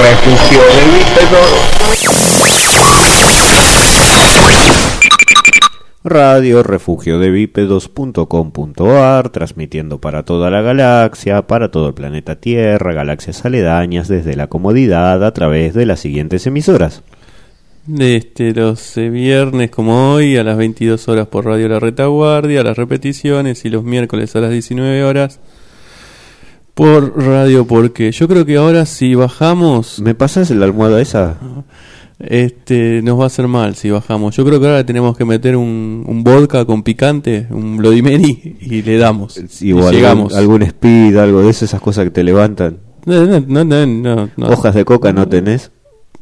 Refugio de. Radio Refugio de Bípedos.com.ar, transmitiendo para toda la galaxia, para todo el planeta Tierra, galaxias aledañas, desde la comodidad a través de las siguientes emisoras. Este, los eh, viernes como hoy a las 22 horas por Radio La Retaguardia, las repeticiones y los miércoles a las 19 horas por Radio Porque. Yo creo que ahora si bajamos, ¿Me pasas la almohada esa? este, nos va a hacer mal si bajamos. Yo creo que ahora tenemos que meter un, un vodka con picante, un Bloody Mary y le damos. Sí, y o llegamos. algún speed, algo de esas, esas cosas que te levantan. No, no, no, no. Hojas de coca no tenés.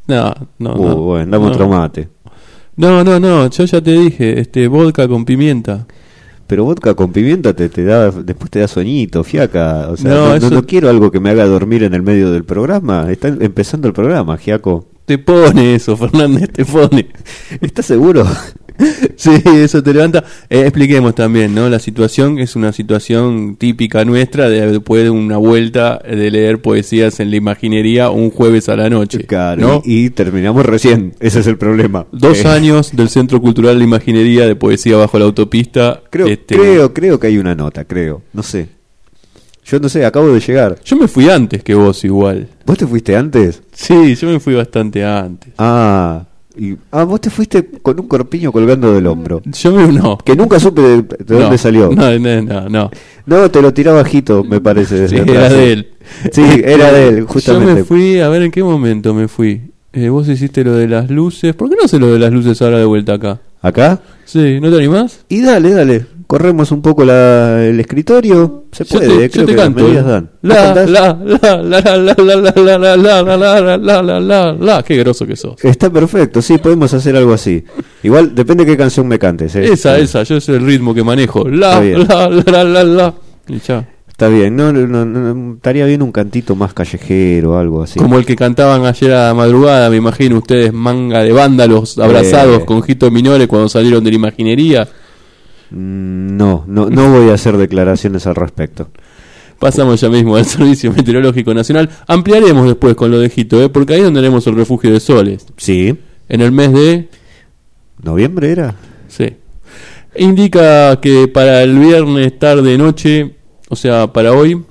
No, no, Uh, no. bueno, dame otro mate. No, no, no, yo ya te dije, este vodka con pimienta. Pero vodka con pimienta te, te da, después te da soñito, fiaca. O sea, No, no, no- eso- no quiero algo que me haga dormir en el medio del programa. Está empezando el programa, Giaco. Te pone eso, Fernández, te pone. ¿Estás seguro? Sí, eso te levanta. Eh, expliquemos también, ¿no? La situación es una situación típica nuestra de después de una vuelta de leer poesías en la imaginería un jueves a la noche. Claro, ¿no? y, terminamos recién. Ese es el problema. Dos Eh, años del Centro Cultural de Imaginería de Poesía Bajo la Autopista. Creo, este, creo, creo que hay una nota, creo. No sé. Yo no sé, acabo de llegar. Yo me fui antes que vos igual. ¿Vos te fuiste antes? Sí, yo me fui bastante antes. Ah, y, ah, vos te fuiste con un corpiño colgando del hombro. Yo me... No. Que nunca supe de, de dónde salió. No, no, no. no. No, te lo tiraba bajito, me parece. desde Sí, atrás, era de él. Sí, era de él, Yo justamente. me fui, a ver en qué momento me fui. Eh, vos hiciste lo de las luces. ¿Por qué no haces lo de las luces ahora de vuelta acá? ¿Acá? Sí, ¿no te animás? Y dale, dale. Corremos un poco la, el escritorio. Se puede, eh, creo que las medidas eh. dan. ¿Vos La, la, la, la, la, la, la, la, la, la, la, la, la, la, la, la, la. Qué groso que sos. Está perfecto, sí, podemos hacer algo así. Igual depende qué canción me cantes. eh. Esa, esa, yo es el ritmo que manejo. La, la, la, la, la. Y ya. Está bien, no, no, no, estaría bien un cantito más callejero, algo así. Como el que cantaban ayer a la madrugada, me imagino ustedes, manga de vándalos abrazados Eh. con Jito Minore cuando salieron de la imaginería. Mm, No, no, no voy a hacer declaraciones al respecto. Pasamos ya mismo al Servicio Meteorológico Nacional. Ampliaremos después con lo de Jito, ¿eh? porque ahí es donde tenemos el refugio de soles. Sí, En el mes de... noviembre era. Sí. Indica que para el viernes tarde noche, o sea, para hoy...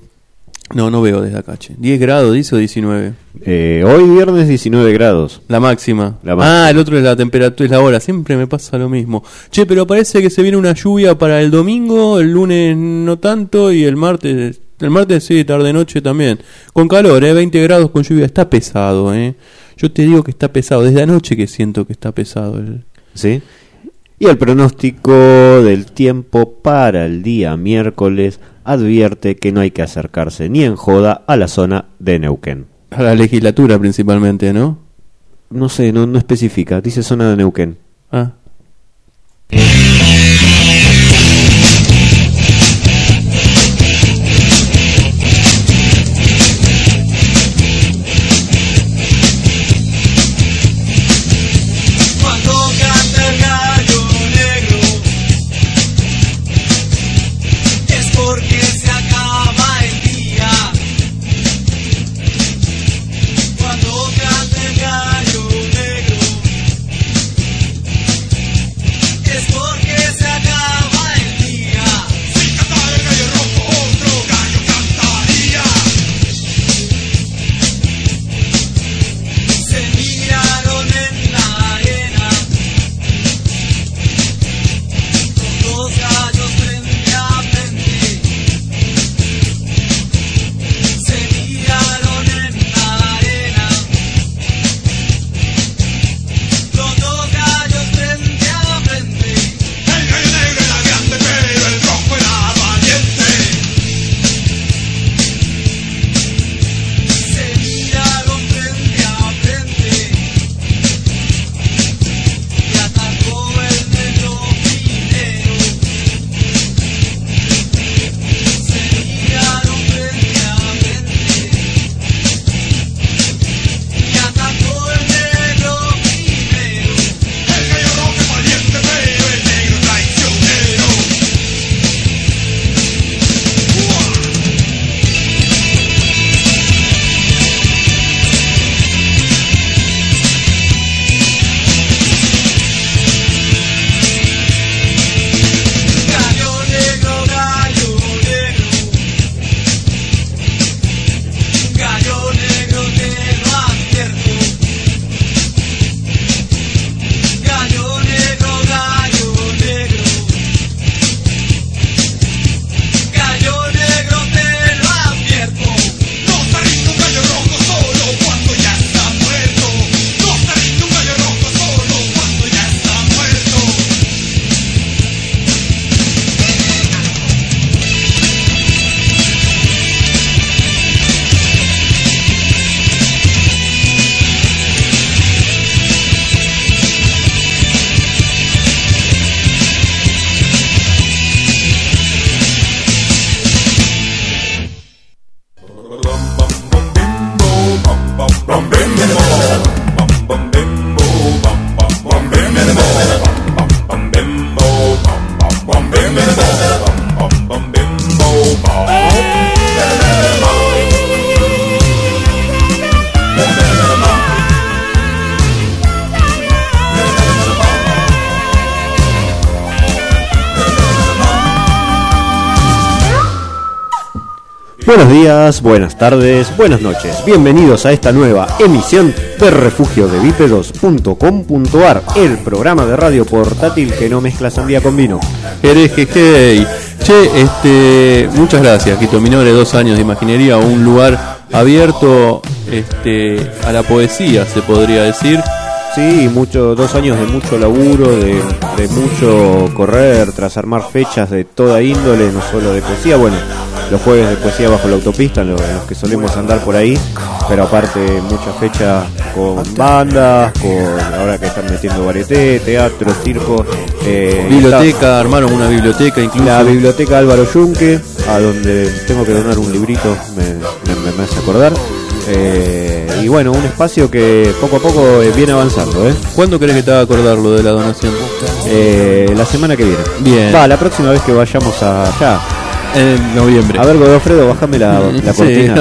No, no veo desde acá, che. 10 grados, dice o 19. Eh, hoy viernes 19 grados. La máxima. La máxima. Ah, el otro es la temperatura, es la hora. Siempre me pasa lo mismo. Che, pero parece que se viene una lluvia para el domingo, el lunes no tanto y el martes. El martes sí, tarde-noche también. Con calor, ¿eh? 20 grados con lluvia. Está pesado, ¿eh? Yo te digo que está pesado. Desde anoche que siento que está pesado. El... ¿Sí? Y el pronóstico del tiempo para el día miércoles advierte que no hay que acercarse ni en joda a la zona de Neuquén. A la legislatura principalmente, ¿no? No sé, no, no especifica, dice zona de Neuquén. Ah. Buenos días, buenas tardes, buenas noches. Bienvenidos a esta nueva emisión de Refugio de Bípedos.com.ar, el programa de radio portátil que no mezcla sandía con vino. Hereje, hey. Che, este, muchas gracias, Quito Minore, dos años de imaginería, un lugar abierto este, a la poesía, se podría decir. Sí, mucho, dos años de mucho laburo, de, de mucho correr, tras armar fechas de toda índole, no solo de poesía. Bueno, los jueves de poesía bajo la autopista, los, que solemos andar por ahí, pero aparte muchas fechas con bandas, con ahora que están metiendo varieté, teatro, circo, eh, Biblioteca, armaron una biblioteca incluso. la biblioteca Álvaro Yunque, a donde tengo que donar un librito, me, me- me hace acordar. Eh, y bueno, un espacio que poco a poco eh, viene avanzando, ¿eh? ¿Cuándo querés que te haga acordar lo de la donación? Eh, la semana que viene. Bien. Va, la próxima vez que vayamos allá. En noviembre. A ver, Godofredo, bájame la, la Sí, cortina.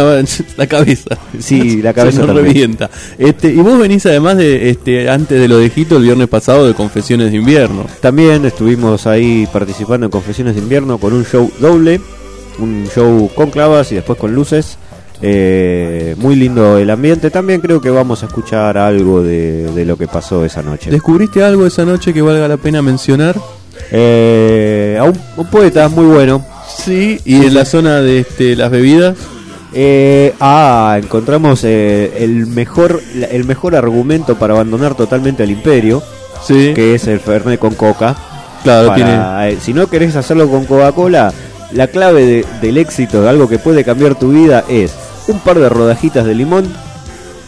la cabeza. Sí, la cabeza Se nos revienta. Este, y vos venís además de, este, antes de lo de Jito, el viernes pasado, de Confesiones de Invierno. También estuvimos ahí participando en Confesiones de Invierno con un show doble, un show con clavas y después con luces. Eh, muy lindo el ambiente. También creo que vamos a escuchar algo de, de lo que pasó esa noche. ¿Descubriste algo esa noche que valga la pena mencionar? Eh, a un, un poeta muy bueno. Sí. ¿Y en la zona de este, las bebidas? Eh, ah, encontramos eh, el mejor el mejor argumento para abandonar totalmente al imperio, Sí. que es el Fernet con coca. Claro, Para- tiene. eh, si no querés hacerlo con Coca-Cola, la clave de- del éxito, de algo que puede cambiar tu vida, es un par de rodajitas de limón,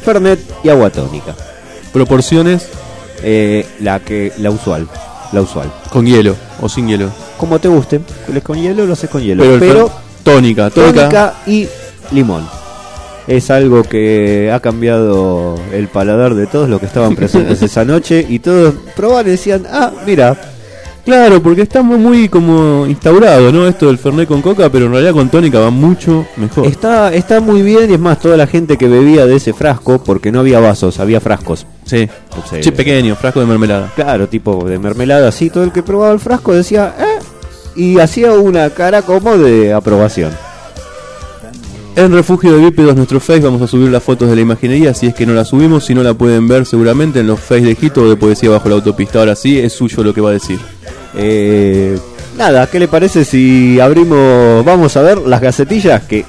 Fernet y agua tónica. Proporciones Eh, la que la usual, la usual. con hielo o sin hielo. Como te guste, lo con hielo, lo haces con hielo. Pero, tónica, tónica. tónica y limón. Es algo que ha cambiado el paladar de todos los que estaban presentes esa noche y todos probaban y decían, ah, mira, Claro, porque estamos muy como instaurado, ¿no? Esto del Fernet con coca, pero en realidad con tónica va mucho mejor. está, está muy bien y es más, toda la gente que bebía de ese frasco, porque no había vasos, había frascos. Sí. Sí. Pequeño, frasco de mermelada. Claro, tipo de mermelada, así, todo el que probaba el frasco decía, y hacía una cara como de aprobación. En Refugio de Bípedos, nuestro Face, vamos a subir las fotos de la imaginería. Si es que no la subimos, si no la pueden ver seguramente en los Face de Jito o de Poesía Bajo la Autopista. Ahora sí, es suyo lo que va a decir. Eh, nada, ¿qué le parece si abrimos, vamos a ver las gacetillas que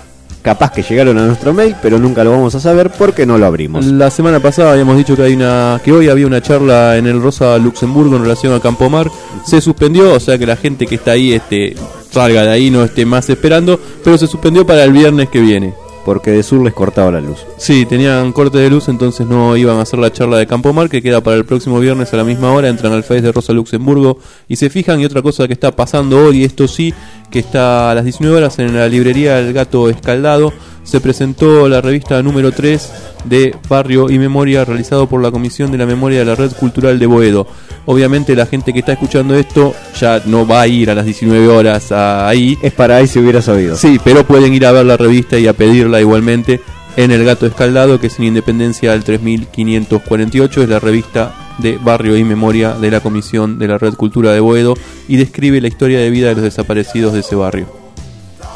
capaz que llegaron a nuestro mail, pero nunca lo vamos a saber porque no lo abrimos. La semana pasada habíamos dicho que hay una que hoy había una charla en el Rosa Luxemburgo en relación a Campomar. Se suspendió, o sea que la gente que está ahí este salga de ahí, no esté más esperando, pero se suspendió para el viernes que viene. Porque de sur les cortaba la luz. Sí, tenían corte de luz, entonces no iban a hacer la charla de Campomar, que queda para el próximo viernes a la misma hora. Entran al Face de Rosa Luxemburgo y se fijan. Y otra cosa que está pasando hoy, esto sí, que está a las 19 horas en la librería El Gato Escaldado, se presentó la revista número 3 de Barrio y Memoria, realizado por la Comisión de la Memoria de la Red Cultural de Boedo. Obviamente, la gente que está escuchando esto ya no va a ir a las 19 horas a- ahí. Es para ahí si hubiera sabido. Sí, pero pueden ir a ver la revista y a pedirla igualmente en El Gato Escaldado, que es en Independencia del 3548, es la revista de Barrio y Memoria de la Comisión de la Red Cultura de Boedo y describe la historia de vida de los desaparecidos de ese barrio.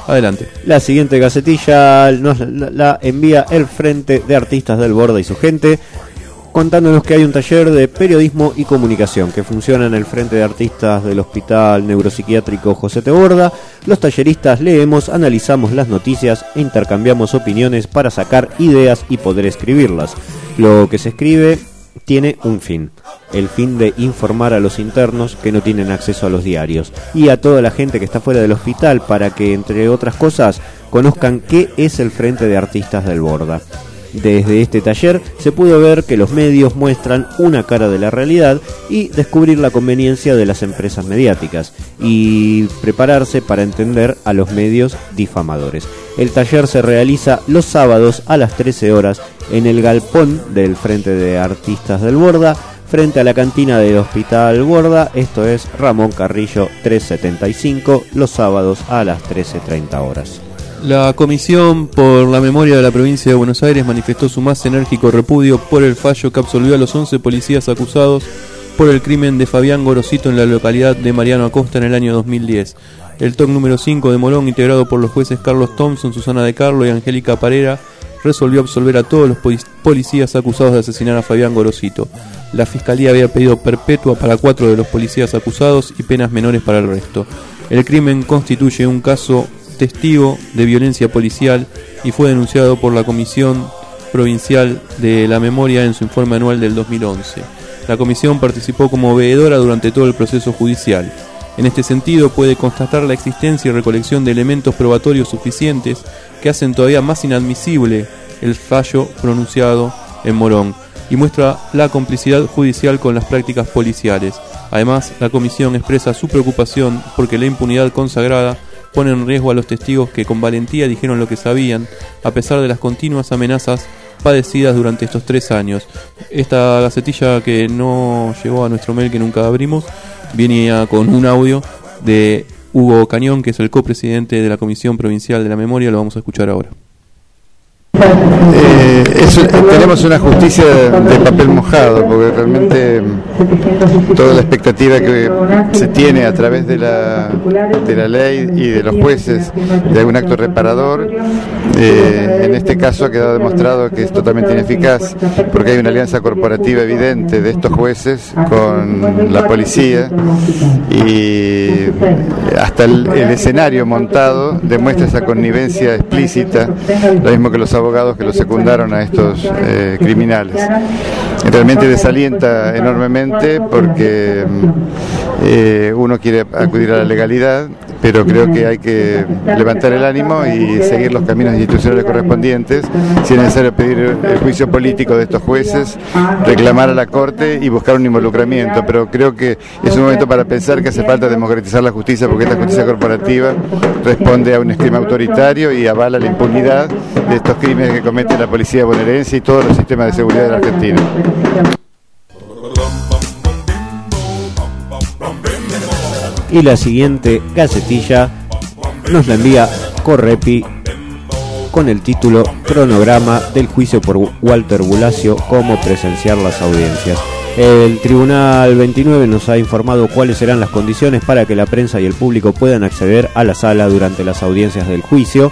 Adelante. La siguiente gacetilla nos la, envía el Frente de Artistas del Borda y su gente, contándonos que hay un taller de periodismo y comunicación que funciona en el Frente de Artistas del Hospital Neuropsiquiátrico José T. Borda. Los talleristas leemos, analizamos las noticias e intercambiamos opiniones para sacar ideas y poder escribirlas. Lo que se escribe tiene un fin, el fin de informar a los internos que no tienen acceso a los diarios y a toda la gente que está fuera del hospital para que, entre otras cosas, conozcan qué es el Frente de Artistas del Borda. Desde este taller se pudo ver que los medios muestran una cara de la realidad y descubrir la conveniencia de las empresas mediáticas y prepararse para entender a los medios difamadores. El taller se realiza los sábados a las 13 horas en el galpón del Frente de Artistas del Borda frente a la cantina del Hospital Borda, esto es Ramón Carrillo 375, los sábados a las 13.30 horas. La Comisión por la Memoria de la Provincia de Buenos Aires manifestó su más enérgico repudio por el fallo que absolvió a los 11 policías acusados por el crimen de Fabián Gorosito en la localidad de Mariano Acosta en el año 2010. El TOC número 5 de Morón, integrado por los jueces Carlos Thompson, Susana de Carlo y Angélica Parera, resolvió absolver a todos los poli- policías acusados de asesinar a Fabián Gorosito. La fiscalía había pedido perpetua para cuatro de los policías acusados y penas menores para el resto. El crimen constituye un caso testigo de violencia policial y fue denunciado por la Comisión Provincial de la Memoria en su informe anual del 2011. La comisión participó como veedora durante todo el proceso judicial. En este sentido, puede constatar la existencia y recolección de elementos probatorios suficientes que hacen todavía más inadmisible el fallo pronunciado en Morón y muestra la complicidad judicial con las prácticas policiales. Además, la comisión expresa su preocupación porque la impunidad consagrada pone en riesgo a los testigos que con valentía dijeron lo que sabían, a pesar de las continuas amenazas padecidas durante estos tres años. Esta gacetilla que no llegó a nuestro mail que nunca abrimos, venía con un audio de Hugo Cañón, que es el copresidente de la Comisión Provincial de la Memoria, lo vamos a escuchar ahora. Eh, tenemos una justicia de papel mojado, porque realmente mm, toda la expectativa que se tiene a través de la, de la ley y de los jueces de algún acto reparador, eh, en este caso ha quedado demostrado que es totalmente ineficaz, porque hay una alianza corporativa evidente de estos jueces con la policía y hasta el, el escenario montado demuestra esa connivencia explícita, lo mismo que los abogados que los secundaron a estos eh, criminales. Realmente desalienta enormemente porque mm, eh, uno quiere acudir a la legalidad, pero creo que hay que levantar el ánimo y seguir los caminos institucionales correspondientes, si es necesario pedir el juicio político de estos jueces, reclamar a la Corte y buscar un involucramiento, pero creo que es un momento para pensar que hace falta democratizar la justicia porque esta justicia corporativa responde a un esquema autoritario y avala la impunidad de estos crímenes que comete la policía bonaerense y todos los sistemas de seguridad de la Argentina. Y la siguiente gacetilla nos la envía Correpi con el título Cronograma del juicio por Walter Bulacio, cómo presenciar las audiencias. El Tribunal 29 nos ha informado cuáles serán las condiciones para que la prensa y el público puedan acceder a la sala durante las audiencias del juicio,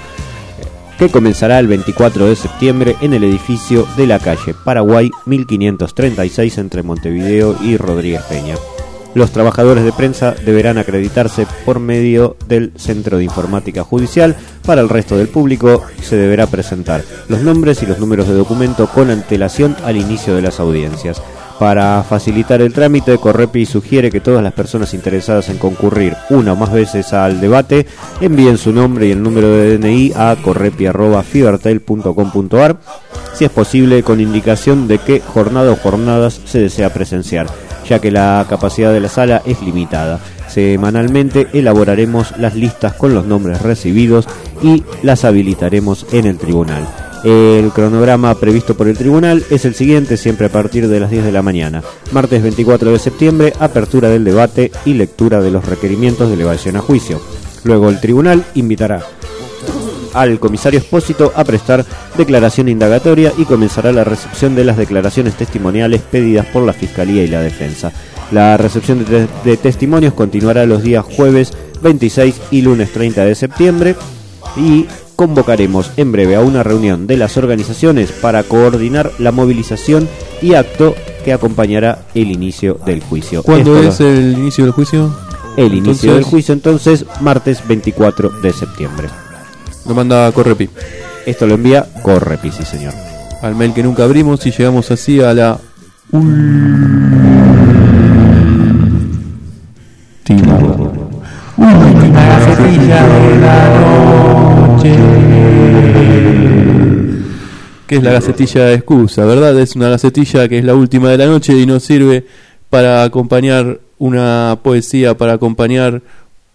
que comenzará el 24 de septiembre en el edificio de la calle Paraguay 1536 entre Montevideo y Rodríguez Peña. Los trabajadores de prensa deberán acreditarse por medio del Centro de Informática Judicial. Para el resto del público se deberá presentar los nombres y los números de documento con antelación al inicio de las audiencias. Para facilitar el trámite, Correpi sugiere que todas las personas interesadas en concurrir una o más veces al debate envíen su nombre y el número de DNI a correpi.fibertel.com.ar, si es posible con indicación de qué jornada o jornadas se desea presenciar, ya que la capacidad de la sala es limitada. Semanalmente elaboraremos las listas con los nombres recibidos y las habilitaremos en el tribunal. El cronograma previsto por el tribunal es el siguiente, siempre a partir de las 10 de la mañana. Martes 24 de septiembre, apertura del debate y lectura de los requerimientos de elevación a juicio. Luego el tribunal invitará al comisario Espósito a prestar declaración indagatoria y comenzará la recepción de las declaraciones testimoniales pedidas por la Fiscalía y la Defensa. La recepción de, te- de testimonios continuará los días jueves 26 y lunes 30 de septiembre y convocaremos en breve a una reunión de las organizaciones para coordinar la movilización y acto que acompañará el inicio del juicio. ¿Cuándo Esto es lo- el inicio del juicio? el inicio del juicio? Entonces, martes 24 de septiembre. Lo manda Correpi. Esto lo envía Correpi, sí señor. Al mail que nunca abrimos y llegamos así a la que es la gacetilla de excusa, ¿verdad? Es una gacetilla que es la última de la noche y nos sirve para acompañar una poesía, para acompañar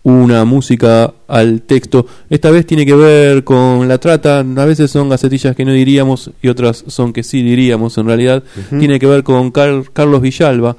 una música al texto. Esta vez tiene que ver con la trata, a veces son gacetillas que no diríamos y otras son que sí diríamos en realidad. Tiene que ver con Car- Carlos Villalba,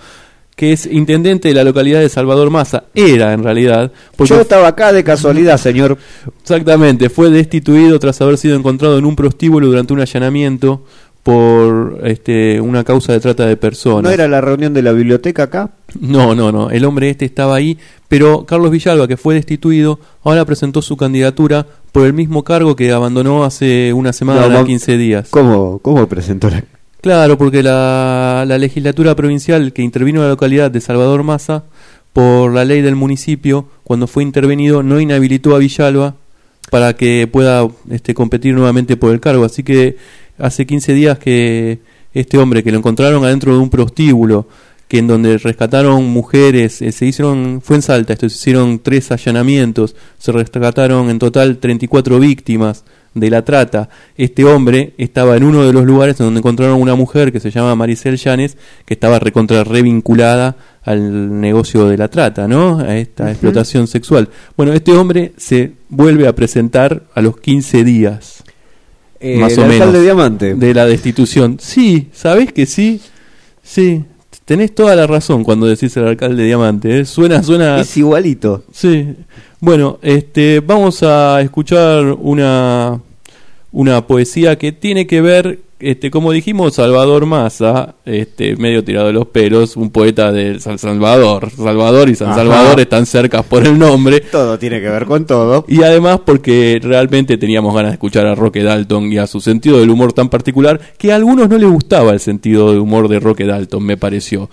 que es intendente de la localidad de Salvador Maza. Era en realidad. porque Yo estaba acá de casualidad, señor. Exactamente, fue destituido tras haber sido encontrado en un prostíbulo durante un allanamiento por este, una causa de trata de personas. ¿No era la reunión de la biblioteca acá? No, no, no. El hombre este estaba ahí, pero Carlos Villalba, que fue destituido, ahora presentó su candidatura por el mismo cargo que abandonó hace una semana, No, mam- 15 días. ¿Cómo, cómo presentó la.? Claro, porque la, la legislatura provincial que intervino en la localidad de Salvador Maza, por la ley del municipio, cuando fue intervenido, no inhabilitó a Villalba para que pueda este, competir nuevamente por el cargo. Así que hace 15 días que este hombre, que lo encontraron adentro de un prostíbulo, que en donde rescataron mujeres, eh, se hicieron, fue en Salta, esto, se hicieron tres allanamientos, se rescataron en total 34 víctimas de la trata. Este hombre estaba en uno de los lugares en donde encontraron una mujer que se llama Maricel Llanes, que estaba recontra revinculada al negocio de la trata, ¿no? A esta explotación sexual. Bueno, este hombre se vuelve a presentar a los 15 días Eh, más el o alcalde menos Diamante. de la destitución. Sí, ¿sabés que sí? Sí, tenés toda la razón cuando decís el alcalde Diamante, ¿eh? Suena, suena... Es igualito. Sí. Bueno, este, vamos a escuchar una, una poesía que tiene que ver, este, como dijimos, Salvador Massa, este, medio tirado de los pelos, un poeta de San Salvador. Salvador y San Ajá. Salvador están cerca por el nombre. Todo tiene que ver con todo. Y además porque realmente teníamos ganas de escuchar a Roque Dalton y a su sentido del humor tan particular que a algunos no les gustaba el sentido de humor de Roque Dalton, me pareció.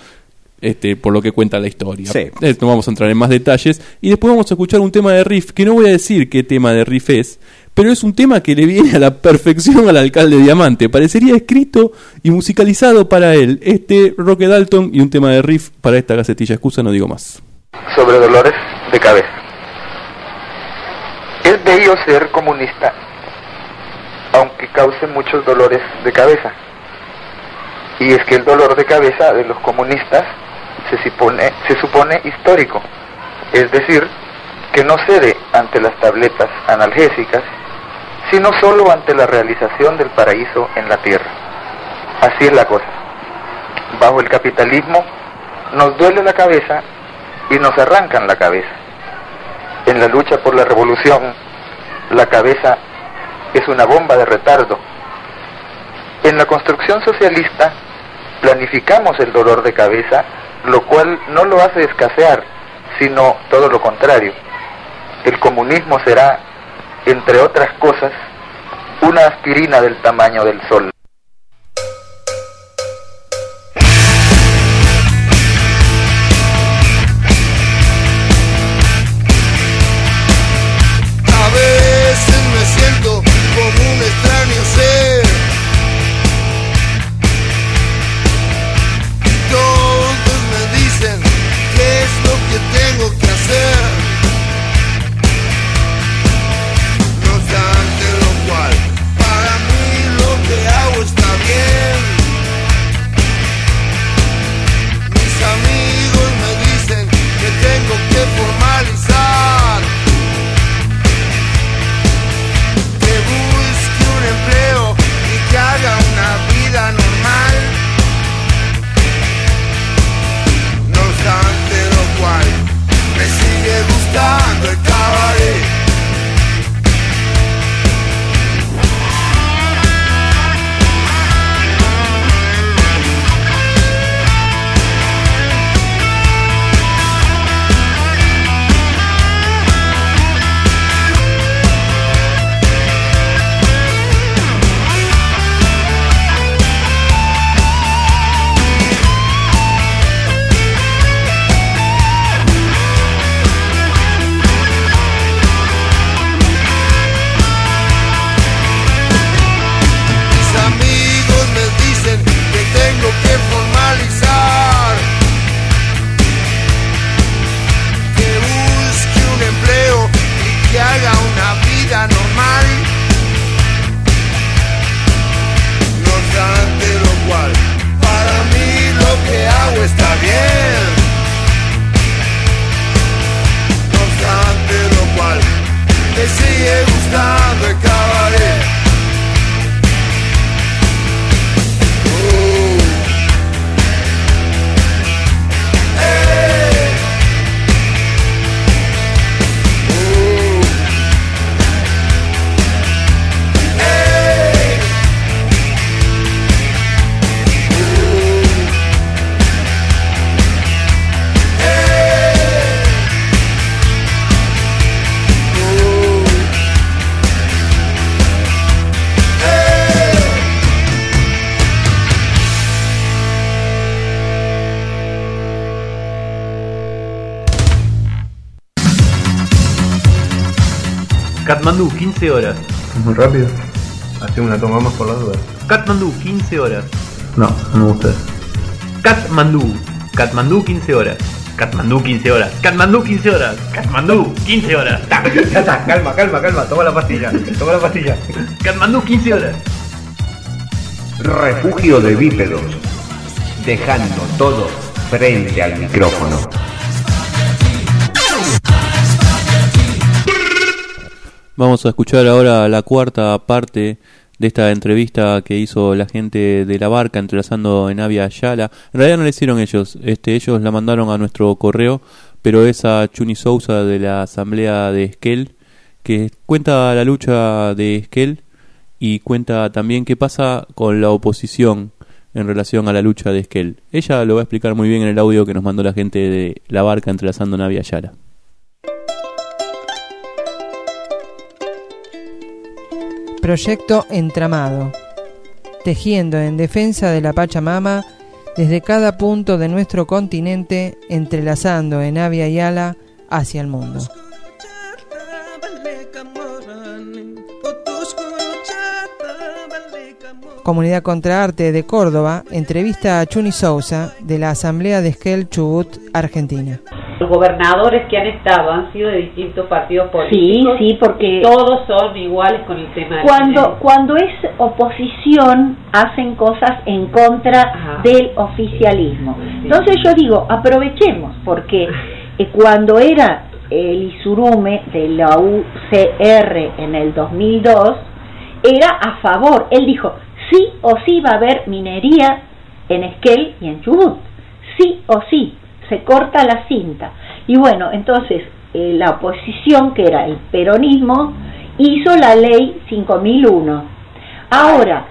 Este, por lo que cuenta la historia. Sí. Eh, No vamos a entrar en más detalles. Y después vamos a escuchar un tema de riff, que no voy a decir qué tema de riff es, pero es un tema que le viene a la perfección al alcalde Diamante. Parecería escrito y musicalizado para él. Este Roque Dalton y un tema de riff para esta gacetilla. Excusa, no digo más. sobre dolores de cabeza. Es bello ser comunista, aunque cause muchos dolores de cabeza. Y es que el dolor de cabeza de los comunistas se supone, se supone histórico, es decir, que no cede ante las tabletas analgésicas, sino solo ante la realización del paraíso en la tierra. Así es la cosa. Bajo el capitalismo nos duele la cabeza y nos arrancan la cabeza. En la lucha por la revolución, la cabeza es una bomba de retardo. En la construcción socialista, planificamos el dolor de cabeza, lo cual no lo hace escasear, sino todo lo contrario. El comunismo será, entre otras cosas, una aspirina del tamaño del sol. Katmandú, 15 horas. Muy rápido. Hacemos una toma más por las dudas. Katmandú, 15 horas. No, no me gusta. Katmandú, Katmandú, 15 horas. Katmandú, 15 horas. Katmandú, 15 horas. Katmandú, 15 horas. Ya está, calma, calma, calma. Toma la pastilla. Toma la pastilla. Katmandú, 15 horas. Refugio de bípedos. Dejando todo frente al micrófono. Vamos a escuchar ahora la cuarta parte de esta entrevista que hizo la gente de la barca entrelazando en Avia Ayala. En realidad no la hicieron ellos, este, ellos la mandaron a nuestro correo, pero es a Chuni Sousa de la asamblea de Esquel, que cuenta la lucha de Esquel y cuenta también qué pasa con la oposición en relación a la lucha de Esquel. Ella lo va a explicar muy bien en el audio que nos mandó la gente de la barca entrelazando en Avia Ayala. Proyecto Entramado. Tejiendo en defensa de la Pachamama desde cada punto de nuestro continente, entrelazando en Avia Yala hacia el mundo. Comunidad Contra Arte de Córdoba entrevista a Chuni Sousa de la Asamblea de Esquel Chubut, Argentina. Los gobernadores que han estado han sido de distintos partidos Sí, políticos. sí, porque Todos son iguales con el tema cuando cuando es oposición hacen cosas en contra Ajá. del oficialismo. Entonces yo digo, aprovechemos, porque eh, cuando era el Isurume de la UCR en el 2002, era a favor. Él dijo, sí o sí va a haber minería en Esquel y en Chubut. Sí o sí, se corta la cinta. Y bueno, entonces eh, la oposición, que era el peronismo, hizo la ley 5001. Ahora,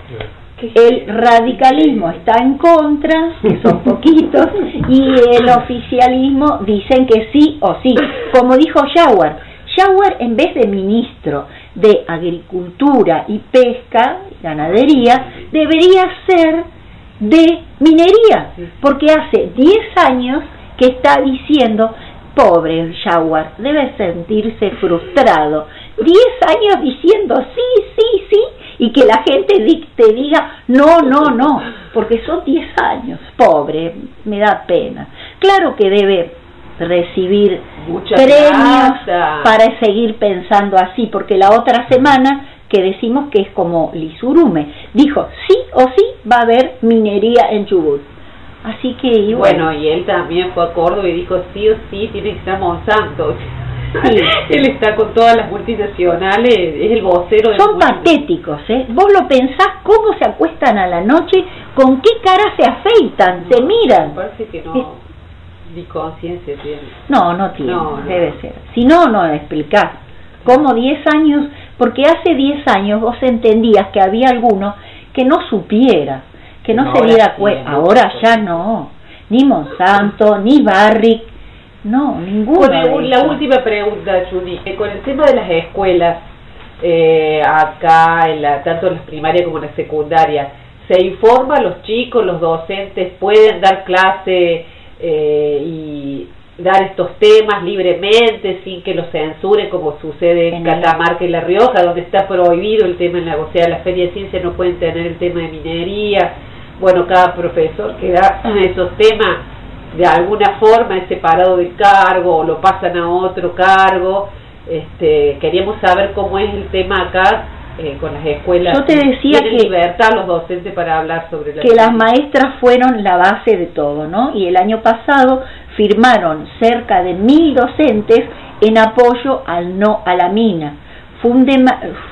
el radicalismo está en contra, que son poquitos, y el oficialismo dicen que sí o sí. Como dijo Shower, Shower en vez de ministro de Agricultura y Pesca, Ganadería, debería ser de minería, porque hace 10 años que está diciendo, pobre Jaguar, debe sentirse frustrado. 10 años diciendo sí, sí, sí, y que la gente te diga no, no, no, porque son 10 años, pobre, me da pena. Claro que debe recibir Mucha premios plata. para seguir pensando así, porque la otra semana que decimos que es como Lisurume, dijo sí o sí va a haber minería en Chubut. Así que y Bueno, y él también fue a Córdoba y dijo sí o sí tiene que estar Monsanto. Sí. él está con todas las multinacionales, es el vocero de son patéticos, ¿eh? Vos lo pensás cómo se acuestan a la noche, con qué cara se afeitan, se Me miran. parece que no, ni conciencia tiene. No, no tiene, No, no. debe ser. Si no, no explicás. ¿Cómo 10 años? Porque hace 10 años vos entendías que había alguno que no supiera, que no No, se ahora diera cuenta. Ahora ya no. Ni Monsanto, ni Barrick, no, ninguno. Bueno, de la última pregunta, Judy. Eh, Con el tema de las escuelas, eh, acá, en la, tanto en las primarias como en las secundarias, ¿se informa a los chicos, los docentes, pueden dar clase eh, y dar estos temas libremente sin que los censuren como sucede en En Catamarca y La Rioja, donde está prohibido el tema, en la, o sea, la Feria de Ciencia no pueden tener el tema de minería? Bueno, cada profesor que da esos temas de alguna forma es separado del cargo o lo pasan a otro cargo. Este, queríamos saber cómo es el tema acá eh, con las escuelas. Yo te decía ¿Tienen que- libertad los docentes para hablar sobre la que las maestras fueron la base de todo, ¿no? Y el año pasado firmaron cerca de mil docentes en apoyo al no a la mina,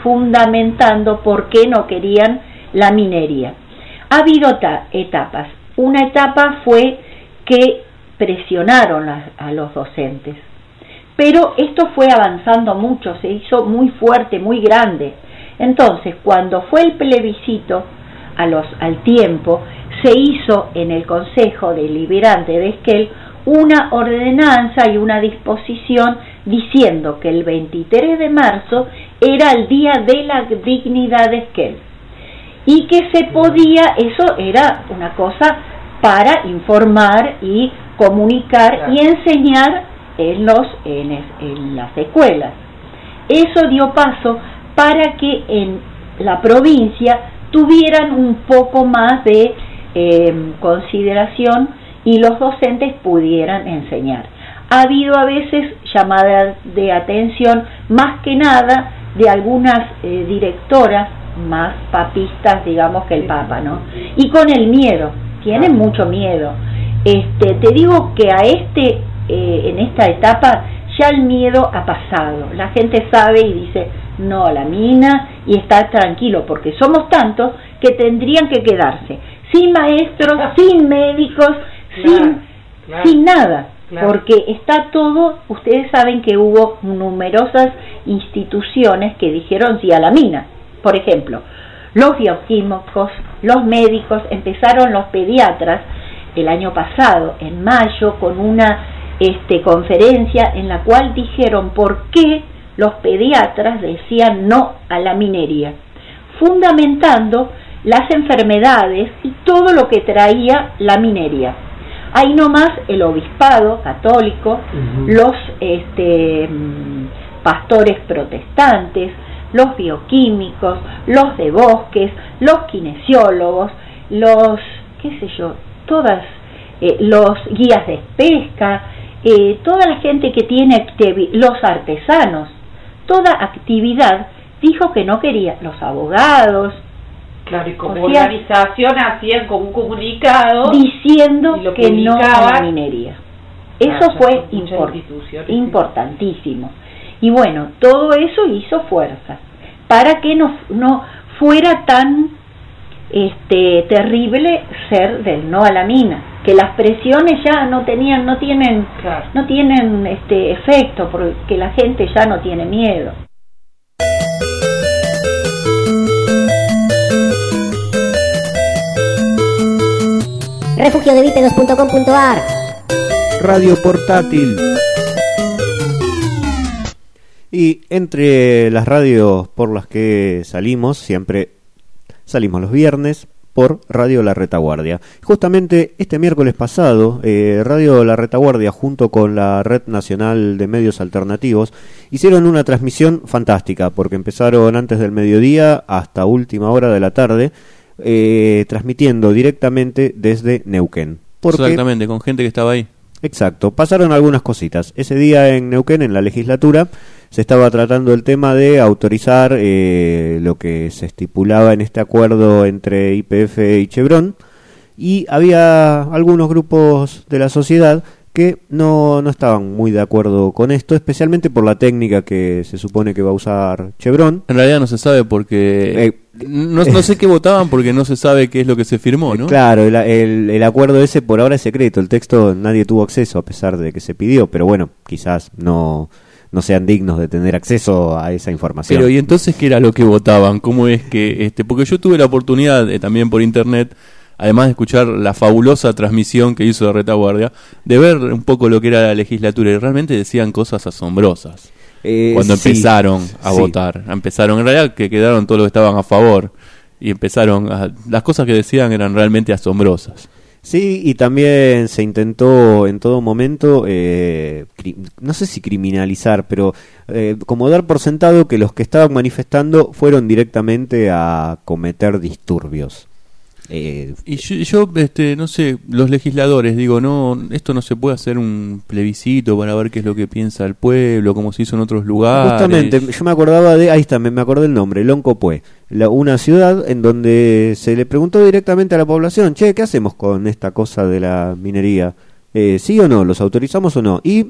fundamentando por qué no querían la minería. Ha habido ta- etapas. Una etapa fue que presionaron a- a los docentes. Pero esto fue avanzando mucho, se hizo muy fuerte, muy grande. Entonces, cuando fue el plebiscito, a los, al tiempo, se hizo en el Consejo Deliberante de Esquel una ordenanza y una disposición diciendo que el 23 de marzo era el día de la dignidad de Esquel y que se podía, eso era una cosa para informar y comunicar y enseñar en, los, en, en las escuelas. eso dio paso para que en la provincia tuvieran un poco más de eh, consideración y los docentes pudieran enseñar. Ha habido a veces llamadas de atención, más que nada de algunas eh, directoras más papistas, digamos, que el Papa, ¿no? Y con el miedo, tienen mucho miedo. Este, te digo que a este, eh, en esta etapa, ya el miedo ha pasado. La gente sabe y dice, no a la mina y está tranquilo, porque somos tantos que tendrían que quedarse sin maestros, sin médicos, sin, sin nada. Porque está todo, ustedes saben que hubo numerosas instituciones que dijeron sí a la mina. Por ejemplo, los bioquímicos, los médicos, empezaron los pediatras el año pasado, en mayo, con una este, conferencia en la cual dijeron por qué los pediatras decían no a la minería, fundamentando las enfermedades y todo lo que traía la minería. Ahí nomás el obispado católico, los este, mm, pastores protestantes, los bioquímicos, los de bosques, los kinesiólogos, los, qué sé yo, todas, eh, los guías de pesca, eh, toda la gente que tiene, los artesanos, toda actividad dijo que no quería, los abogados, Claro, y como organización hacían como un comunicado diciendo que no a la minería. Eso fue importantísimo. Y bueno, todo eso hizo fuerza para que no, no fuera tan este terrible ser del no a la mina, que las presiones ya no tenían no tienen no tienen este efecto porque la gente ya no tiene miedo. refugio de Radio portátil. Y entre las radios por las que salimos, siempre salimos los viernes por Radio La Retaguardia. Justamente este miércoles pasado, eh, Radio La Retaguardia junto con la Red Nacional de Medios Alternativos hicieron una transmisión fantástica porque empezaron antes del mediodía hasta última hora de la tarde eh, transmitiendo directamente desde Neuquén. Exactamente, con gente que estaba ahí. Exacto, pasaron algunas cositas. Ese día en Neuquén, en la legislatura, se estaba tratando el tema de autorizar eh, lo que se estipulaba en este acuerdo entre IPF y Chevron, y había algunos grupos de la sociedad que no, no estaban muy de acuerdo con esto, especialmente por la técnica que se supone que va a usar Chevron. En realidad no se sabe porque... Eh, no, no, sé qué votaban porque no se sabe qué es lo que se firmó, ¿no? Claro, el, el, el, acuerdo ese por ahora es secreto, el texto nadie tuvo acceso a pesar de que se pidió, pero bueno, quizás no no sean dignos de tener acceso a esa información. Pero y entonces qué era lo que votaban? ¿Cómo es que este porque yo tuve la oportunidad también por internet además de escuchar la fabulosa transmisión que hizo de retaguardia, de ver un poco lo que era la legislatura y realmente decían cosas asombrosas. Eh, cuando empezaron a votar, empezaron en realidad que quedaron todos los que estaban a favor y empezaron a, las cosas que decían eran realmente asombrosas. Sí, y también se intentó en todo momento, eh, no sé si criminalizar, pero eh, como dar por sentado que los que estaban manifestando fueron directamente a cometer disturbios. Eh, y yo, este, no sé, los legisladores, digo, no, esto no se puede hacer un plebiscito para ver qué es lo que piensa el pueblo, como se hizo en otros lugares. Justamente, yo me acordaba de, ahí está, me, me acordé el nombre, Loncopué, la, una ciudad en donde se le preguntó directamente a la población, che, ¿qué hacemos con esta cosa de la minería? Eh, ¿Sí o no? ¿Los autorizamos o no? Y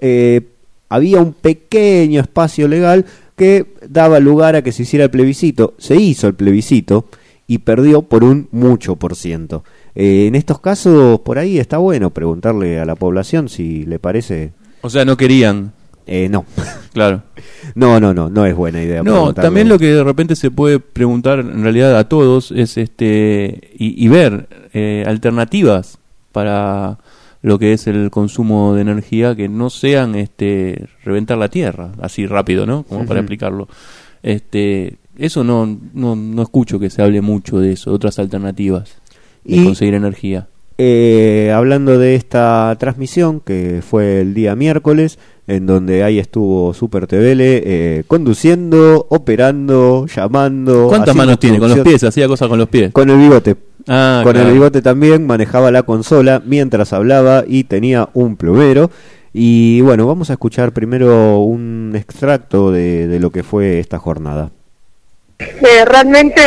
eh, había un pequeño espacio legal que daba lugar a que se hiciera el plebiscito. Se hizo el plebiscito y perdió por un mucho por ciento. Eh, en estos casos, por ahí está bueno preguntarle a la población si le parece. O sea, no querían. Eh, no. Claro. no, no, no, no es buena idea. No, también lo que de repente se puede preguntar en realidad a todos es este y, ver eh, alternativas para lo que es el consumo de energía que no sean este reventar la tierra así rápido, ¿no? Como para explicarlo. Este, eso no, no, no escucho que se hable mucho de eso, de otras alternativas de conseguir energía. Eh, hablando de esta transmisión que fue el día miércoles, en donde ahí estuvo Super TVL eh, conduciendo, operando, llamando. ¿Cuántas manos tiene? Con los pies, hacía cosas con los pies. Con el bigote. Ah, con claro. el bigote también manejaba la consola mientras hablaba y tenía un plumero. Y bueno, vamos a escuchar primero un extracto de, de lo que fue esta jornada. Eh, realmente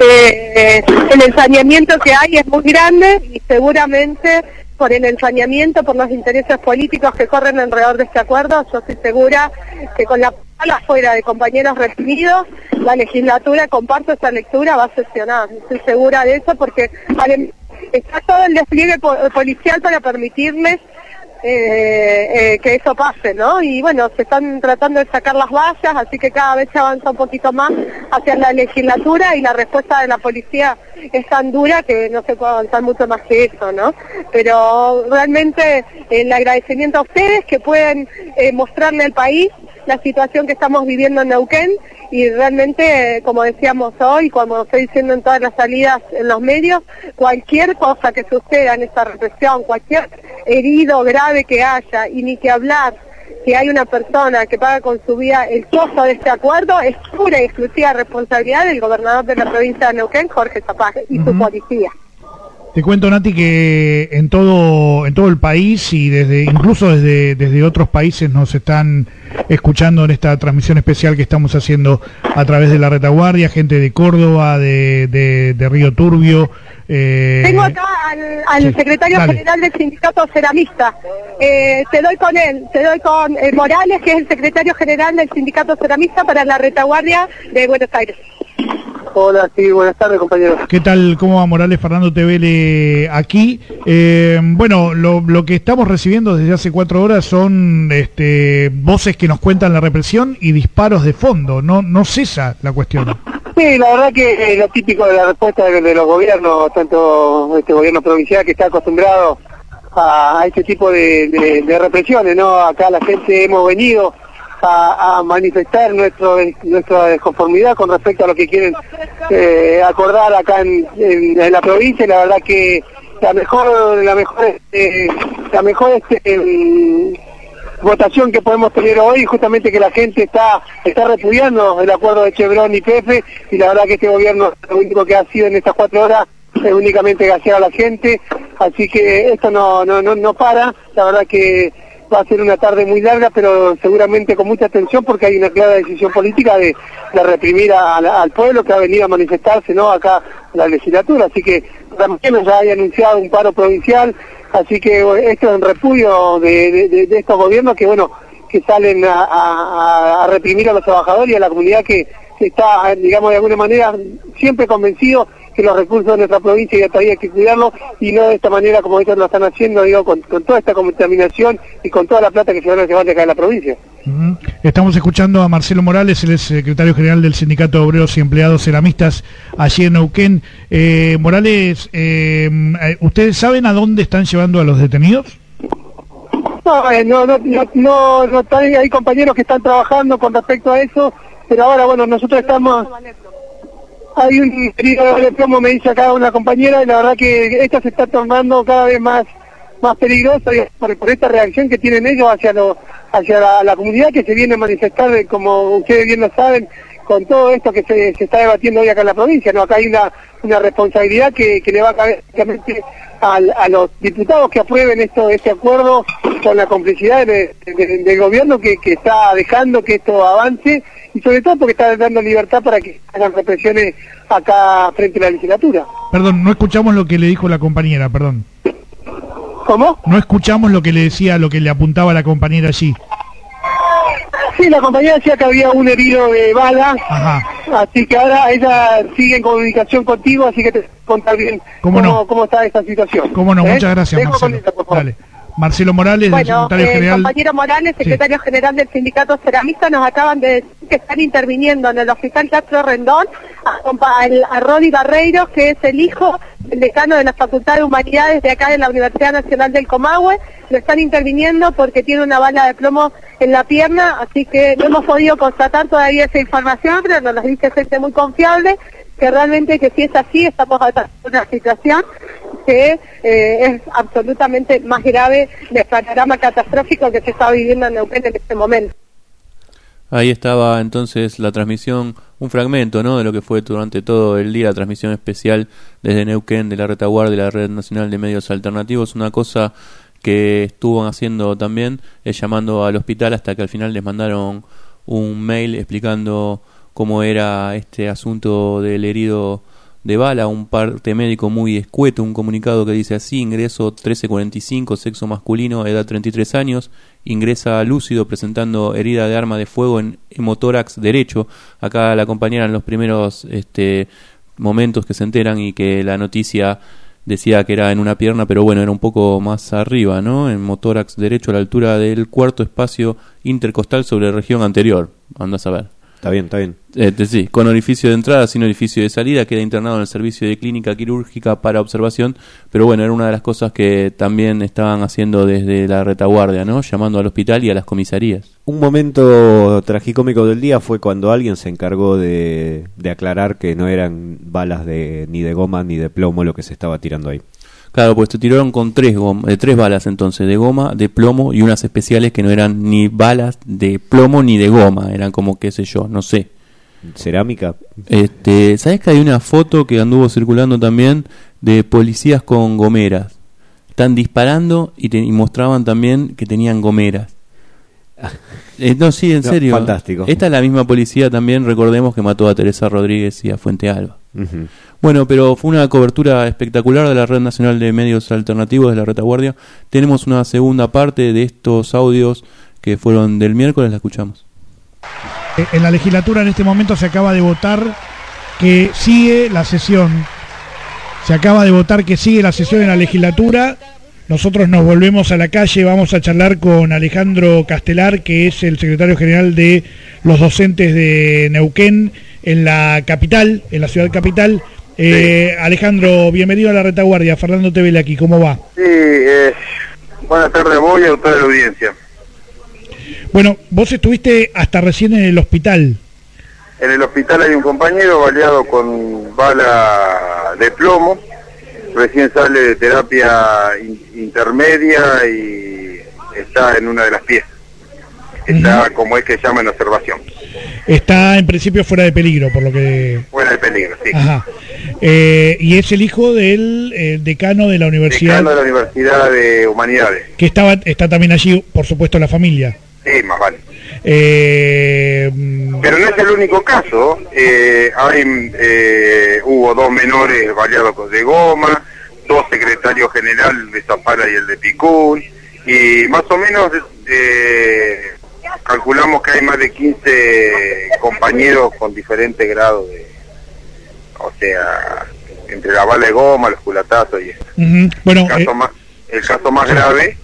eh, el ensañamiento que hay es muy grande y seguramente por el ensañamiento, por los intereses políticos que corren alrededor de este acuerdo, yo estoy segura que con la pala fuera de compañeros reprimidos, la legislatura, comparto esa lectura, va a sesionar. Estoy segura de eso porque está todo el despliegue po- policial para permitirles eh, eh, que eso pase, ¿no? Y bueno, se están tratando de sacar las vallas, así que cada vez se avanza un poquito más hacia la legislatura y la respuesta de la policía es tan dura que no se puede avanzar mucho más que eso, ¿no? Pero realmente eh, el agradecimiento a ustedes que pueden eh, mostrarle al país la situación que estamos viviendo en Neuquén y realmente, como decíamos hoy, como estoy diciendo en todas las salidas en los medios, cualquier cosa que suceda en esta represión, cualquier herido grave que haya, y ni que hablar que hay una persona que paga con su vida el costo de este acuerdo, es pura y exclusiva responsabilidad del gobernador de la provincia de Neuquén, Jorge Zapag, y su policía. Te cuento, Nati, que en todo, en todo el país y desde, incluso desde, desde otros países nos están escuchando en esta transmisión especial que estamos haciendo a través de la retaguardia, gente de Córdoba, de, de, de Río Turbio. eh, Tengo acá al, al sí, secretario dale. general del sindicato ceramista. Eh, te doy con él, te doy con eh, Morales, que es el secretario general del sindicato ceramista para la retaguardia de Buenos Aires. Hola, sí, buenas tardes, compañeros. ¿Qué tal? ¿Cómo va Morales Fernando TVL aquí? Eh, bueno, lo, lo que estamos recibiendo desde hace cuatro horas son este, voces que nos cuentan la represión y disparos de fondo. No, no cesa la cuestión. Sí, la verdad que eh, lo típico de la respuesta de, de los gobiernos, tanto este gobierno provincial que está acostumbrado a, a este tipo de, de- de represiones, ¿no? Acá la gente hemos venido a, a manifestar nuestro, nuestra desconformidad con respecto a lo que quieren eh, acordar acá en, en- la provincia. La verdad que la mejor, la mejor, este, la mejor este, mm, votación que podemos tener hoy, justamente que la gente está está repudiando el acuerdo de Chevron y Pepe, y la verdad que este gobierno lo único que ha sido en estas cuatro horas es únicamente gasear a la gente, así que esto no, no, no, no para, la verdad que va a ser una tarde muy larga, pero seguramente con mucha atención porque hay una clara decisión política de, reprimir a- a- al pueblo que ha venido a manifestarse no acá en la legislatura, así que también ya hay anunciado un paro provincial, así que esto es en repudio de, estos gobiernos que bueno que salen a, a- a reprimir a los trabajadores y a la comunidad que está, digamos, de alguna manera siempre convencido que los recursos de nuestra provincia ya todavía hay que cuidarlos y no de esta manera como ellos lo están haciendo, digo, con, con toda esta contaminación y con toda la plata que se van a llevar de acá de la provincia. Estamos escuchando a Marcelo Morales, él es secretario general del Sindicato de Obreros y Empleados Ceramistas allí en Neuquén. Eh, Morales, eh, eh, ¿ustedes saben a dónde están llevando a los detenidos? No, eh, no, no, no, no, no está- hay compañeros que están trabajando con respecto a eso, pero ahora, bueno, nosotros estamos... Hay un herido de plomo, me dice acá una compañera, y la verdad que esto se está tornando cada vez más más peligroso digamos, por, por esta reacción que tienen ellos hacia lo, hacia la, comunidad que se viene a manifestar, como ustedes bien lo saben, con todo esto que se, se está debatiendo hoy acá en la provincia. no Acá hay una, una responsabilidad que, que le va a caer al- a los diputados que aprueben esto este acuerdo con la complicidad de- del gobierno que, que está dejando que esto avance y sobre todo porque está dando libertad para que hagan represiones acá frente a la legislatura. Perdón, no escuchamos lo que le dijo la compañera, perdón. ¿Cómo? No escuchamos lo que le decía, lo que le apuntaba la compañera allí. Sí, la compañera decía que había un herido de bala, Ajá. así que ahora ella sigue en comunicación contigo, así que te contar bien ¿Cómo cómo, no? cómo está esta situación. Cómo no, ¿Eh? muchas gracias, Marcelo. ella, por favor. Dale. Marcelo Morales, Bueno, secretario el general. compañero Morales, Sí. secretario general del sindicato ceramista, nos acaban de decir que están interviniendo en el hospital Castro Rendón a, a Rodi Barreiros, que es el hijo del decano de la Facultad de Humanidades de acá de la Universidad Nacional del Comahue. Lo están interviniendo porque tiene una bala de plomo en la pierna, así que no hemos podido constatar todavía esa información, pero nos lo dice gente muy confiable que realmente que si es así estamos ante una situación que eh, es absolutamente más grave del panorama catastrófico que se está viviendo en Neuquén en este momento. Ahí estaba entonces la transmisión, un fragmento ¿no? de lo que fue durante todo el día la transmisión especial desde Neuquén de la retaguardia de la Red Nacional de Medios Alternativos. Una cosa que estuvo haciendo también es llamando al hospital hasta que al final les mandaron un mail explicando cómo era este asunto del herido de bala, un parte médico muy escueto, un comunicado que dice así, ingreso 1345, sexo masculino, edad 33 años, ingresa lúcido presentando herida de arma de fuego en hemotórax derecho. Acá la compañera en los primeros este, momentos que se enteran y que la noticia decía que era en una pierna, pero bueno, era un poco más arriba, ¿no? En motórax derecho a la altura del cuarto espacio intercostal sobre la región anterior. Andas a ver. Está bien, está bien. Este, sí, con orificio de entrada, sin orificio de salida, queda internado en el servicio de clínica quirúrgica para observación, pero bueno, era una de las cosas que también estaban haciendo desde la retaguardia, ¿no? Llamando al hospital y a las comisarías. Un momento tragicómico del día fue cuando alguien se encargó de, de aclarar que no eran balas de ni de goma ni de plomo lo que se estaba tirando ahí. Claro, pues te tiraron con tres, gom- eh, tres balas entonces, de goma, de plomo y unas especiales que no eran ni balas de plomo ni de goma, eran como qué sé yo, no sé. Cerámica. Este, ¿sabes que hay una foto que anduvo circulando también de policías con gomeras? Están disparando y, te- y mostraban también que tenían gomeras. Eh, no, sí, en No, serio. fantástico. Esta es la misma policía también, recordemos que mató a Teresa Rodríguez y a Fuente Alba. Bueno, pero fue una cobertura espectacular de la Red Nacional de Medios Alternativos de la Retaguardia. Tenemos una segunda parte de estos audios que fueron del miércoles, la escuchamos. Eh, En la legislatura en este momento se acaba de votar que sigue la sesión. Se acaba de votar que sigue la sesión en la legislatura. Nosotros nos volvemos a la calle, vamos a charlar con Alejandro Castelar, que es el secretario general de los docentes de Neuquén en la capital, en la ciudad capital. Eh, Alejandro, bienvenido a la retaguardia. Fernando Tevele aquí, ¿cómo va? Sí, eh, buenas tardes a vos y a toda la audiencia. Bueno, vos estuviste hasta recién en el hospital. En el hospital hay un compañero baleado con bala de plomo, recién sale de terapia in- intermedia y está en una de las piezas. Está, como es que llama, en observación. Está en principio fuera de peligro, por lo que... Fuera de peligro, sí. Ajá. Eh, y es el hijo del eh, decano de la universidad, Decano de la Universidad de Humanidades. que estaba, está también allí, por supuesto, la familia. Sí, más vale. Eh, mm, Pero no es el único caso. Eh, hay, eh, hubo dos menores con de goma, dos secretarios general de Zapala y el de Picún, y más o menos eh, calculamos que hay más de 15 compañeros con diferentes grados de, o sea, entre la bala de goma, los culatazos y eso. Bueno, el, caso eh, más, el caso más grave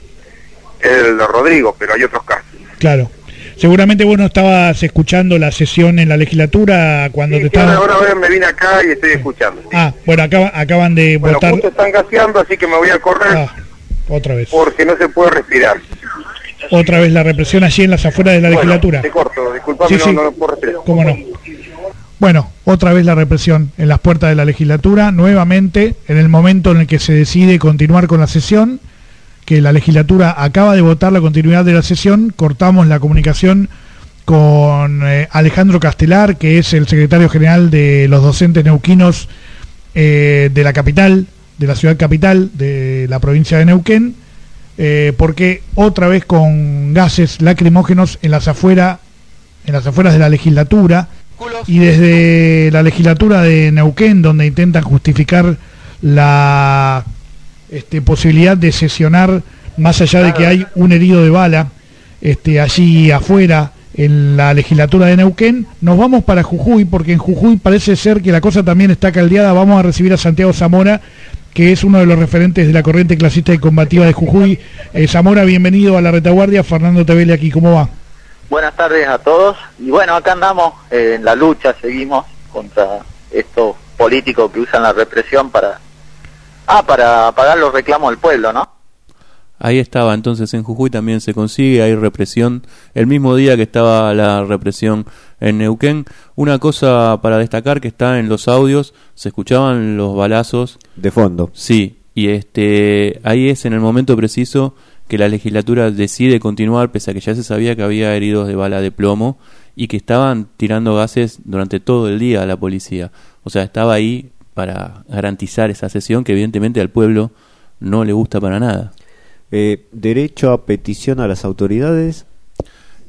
es el de Rodrigo, pero hay otros casos. claro. Seguramente vos no estabas escuchando la sesión en la legislatura cuando te Sí, estaban... ahora, ahora me vine acá y estoy escuchando. Ah, bueno, acaba- acaban de Bueno, votar justo están gaseando, así que me voy a correr Ah, otra vez. porque no se puede respirar. Otra vez la represión allí en las afueras de la Bueno, legislatura. te corto, disculpame, Sí, no, sí. ¿Cómo no? Bueno, otra vez la represión en las puertas de la legislatura, nuevamente en el momento en el que se decide continuar con la sesión, que la legislatura acaba de votar la continuidad de la sesión, cortamos la comunicación con eh, Alejandro Castelar, que es el secretario general de los docentes neuquinos eh, de la capital, de la ciudad capital, de la provincia de Neuquén, eh, porque otra vez con gases lacrimógenos en las afueras, en las afueras de la legislatura y desde la legislatura de Neuquén, donde intentan justificar la este, posibilidad de sesionar más allá de que hay un herido de bala este, allí afuera en la legislatura de Neuquén, nos vamos para Jujuy, porque en Jujuy parece ser que la cosa también está caldeada. Vamos a recibir a Santiago Zamora, que es uno de los referentes de la corriente clasista y combativa de Jujuy. Eh, Zamora, bienvenido a la retaguardia. Fernando Tevele aquí, ¿cómo va? Buenas tardes a todos. Y bueno, acá andamos eh, en la lucha, seguimos contra estos políticos que usan la represión para, ah, para pagar los reclamos del pueblo, ¿no? Ahí estaba, entonces en Jujuy también se consigue, hay represión. El mismo día que estaba la represión en Neuquén, una cosa para destacar que está en los audios, se escuchaban los balazos. De fondo. Sí, y este, ahí es en el momento preciso que la legislatura decide continuar, pese a que ya se sabía que había heridos de bala de plomo y que estaban tirando gases durante todo el día a la policía. O sea, estaba ahí para garantizar esa sesión que evidentemente al pueblo no le gusta para nada. Eh, derecho a petición a las autoridades.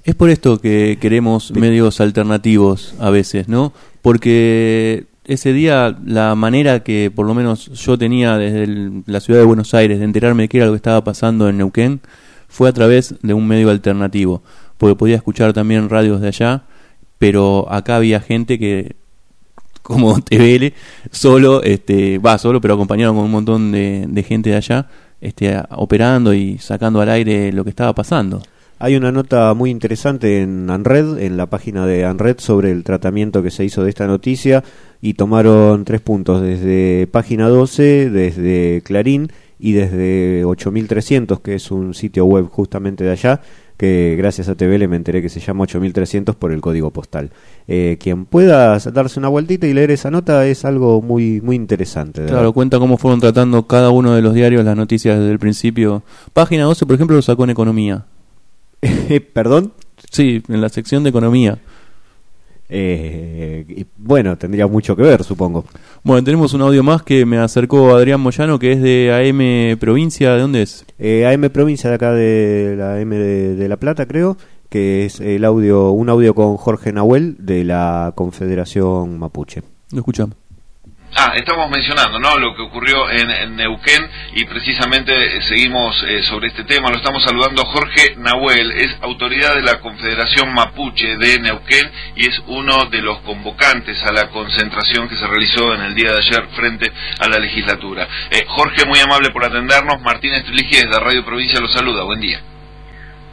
Es por esto que queremos medios alternativos a veces, ¿no? Porque ese día la manera que por lo menos yo tenía desde el- la ciudad de Buenos Aires de enterarme de qué era lo que estaba pasando en Neuquén fue a través de un medio alternativo, porque podía escuchar también radios de allá, pero acá había gente que como TVL solo este va solo pero acompañado con un montón de, de gente de allá este operando y sacando al aire lo que estaba pasando. Hay una nota muy interesante en ANRED, en la página de ANRED, sobre el tratamiento que se hizo de esta noticia y tomaron tres puntos, desde página 12, desde Clarín y desde 8300, que es un sitio web justamente de allá, que gracias a TVL me enteré que se llama 8300 por el código postal. Eh, quien pueda darse una vueltita y leer esa nota es algo muy, muy interesante. Claro, cuenta cómo fueron tratando cada uno de los diarios las noticias desde el principio. Página 12, por ejemplo, lo sacó en economía. ¿Perdón? Sí, en la sección de economía. Eh, y bueno, tendría mucho que ver, supongo. Bueno, tenemos un audio más que me acercó Adrián Moyano, que es de AM Provincia. ¿De dónde es? Eh, AM Provincia de acá de la M de, de La Plata, creo, que es el audio, un audio con Jorge Nahuel de la Confederación Mapuche. Lo escuchamos. Ah, estamos mencionando, ¿no? Lo que ocurrió en, en Neuquén y precisamente eh, seguimos eh, sobre este tema. Lo estamos saludando Jorge Nahuel, es autoridad de la Confederación Mapuche de Neuquén y es uno de los convocantes a la concentración que se realizó en el día de ayer frente a la legislatura. Eh, Jorge, muy amable por atendernos. Martín Estreligi desde Radio Provincia lo saluda. Buen día.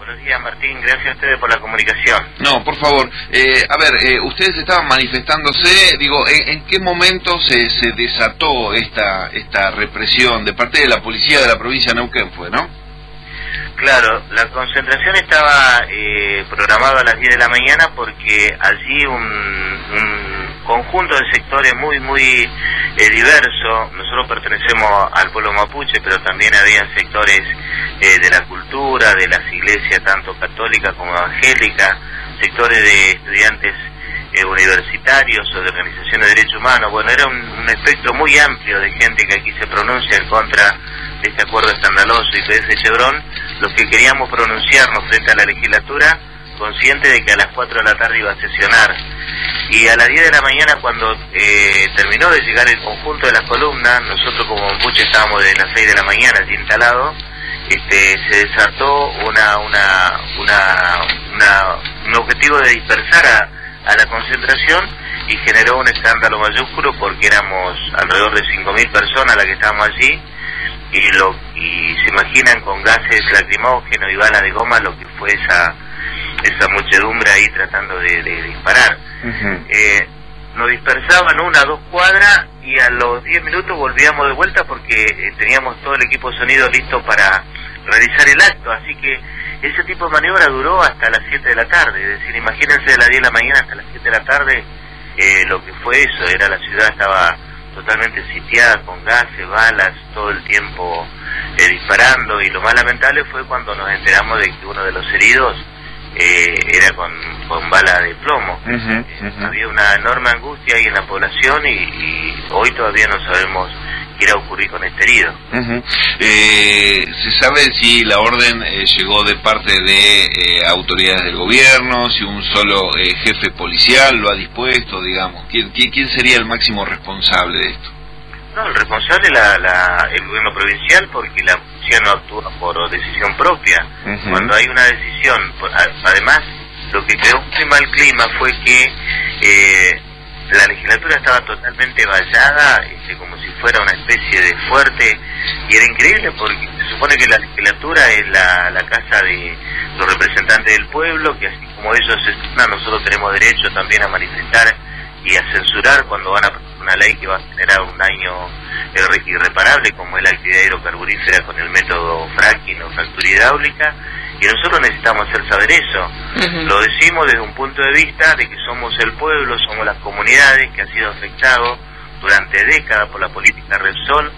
Buenos días, Martín. Gracias a ustedes por la comunicación. No, por favor. Eh, a ver, eh, ustedes estaban manifestándose, digo, ¿en, qué momento se, se desató esta, esta represión de parte de la policía de la provincia de Neuquén fue, no? Claro, la concentración estaba eh, programada a las 10 de la mañana porque allí un, un conjunto de sectores muy, muy eh, diverso, nosotros pertenecemos al pueblo mapuche, pero también había sectores eh, de la cultura, de las iglesias tanto católicas como evangélicas, sectores de estudiantes eh, universitarios o de organizaciones de derechos humanos. Bueno, era un, espectro muy amplio de gente que aquí se pronuncia en contra de este acuerdo escandaloso y PS Chevron, los que queríamos pronunciarnos frente a la legislatura, consciente de que a las 4 de la tarde iba a sesionar. Y a las 10 de la mañana, cuando eh, terminó de llegar el conjunto de las columnas, nosotros como Mapuche estábamos desde las 6 de la mañana allí instalados, este, se desató una, una, una, una- un objetivo de dispersar a, a la concentración y generó un escándalo mayúsculo porque éramos alrededor de 5.000 personas las que estábamos allí y, lo, y se imaginan con gases lacrimógenos y balas de goma lo que fue esa, esa muchedumbre ahí tratando de, de disparar. Eh, nos dispersaban una, dos cuadras y a los 10 minutos volvíamos de vuelta porque eh, teníamos todo el equipo de sonido listo para realizar el acto, así que ese tipo de maniobra duró hasta las 7 de la tarde, es decir, imagínense de las 10 de la mañana hasta las 7 de la tarde eh, lo que fue eso, era la ciudad estaba totalmente sitiada con gases, balas, todo el tiempo eh, disparando y lo más lamentable fue cuando nos enteramos de que uno de los heridos eh, era con, con bala de plomo. Había una enorme angustia ahí en la población y, y hoy todavía no sabemos qué irá a ocurrir con este herido. Eh, ¿Se sabe si la orden eh, llegó de parte de eh, autoridades del gobierno, si un solo eh, jefe policial lo ha dispuesto, digamos? ¿Quién, quién, quién sería el máximo responsable de esto? No, el responsable es la, la- el gobierno provincial porque la policía no actúa por decisión propia. Cuando hay una decisión, además, lo que creó un mal clima fue que eh, la legislatura estaba totalmente vallada, este, como si fuera una especie de fuerte, y era increíble porque se supone que la legislatura es la, la casa de los representantes del pueblo, que así como ellos se nosotros tenemos derecho también a manifestar y a censurar cuando van a una ley que va a generar un daño irre- irreparable como es la actividad hidrocarburífera con el método fracking o fractura hidráulica y nosotros necesitamos hacer saber eso. Lo decimos desde un punto de vista de que somos el pueblo, somos las comunidades que han sido afectados durante décadas por la política Repsol,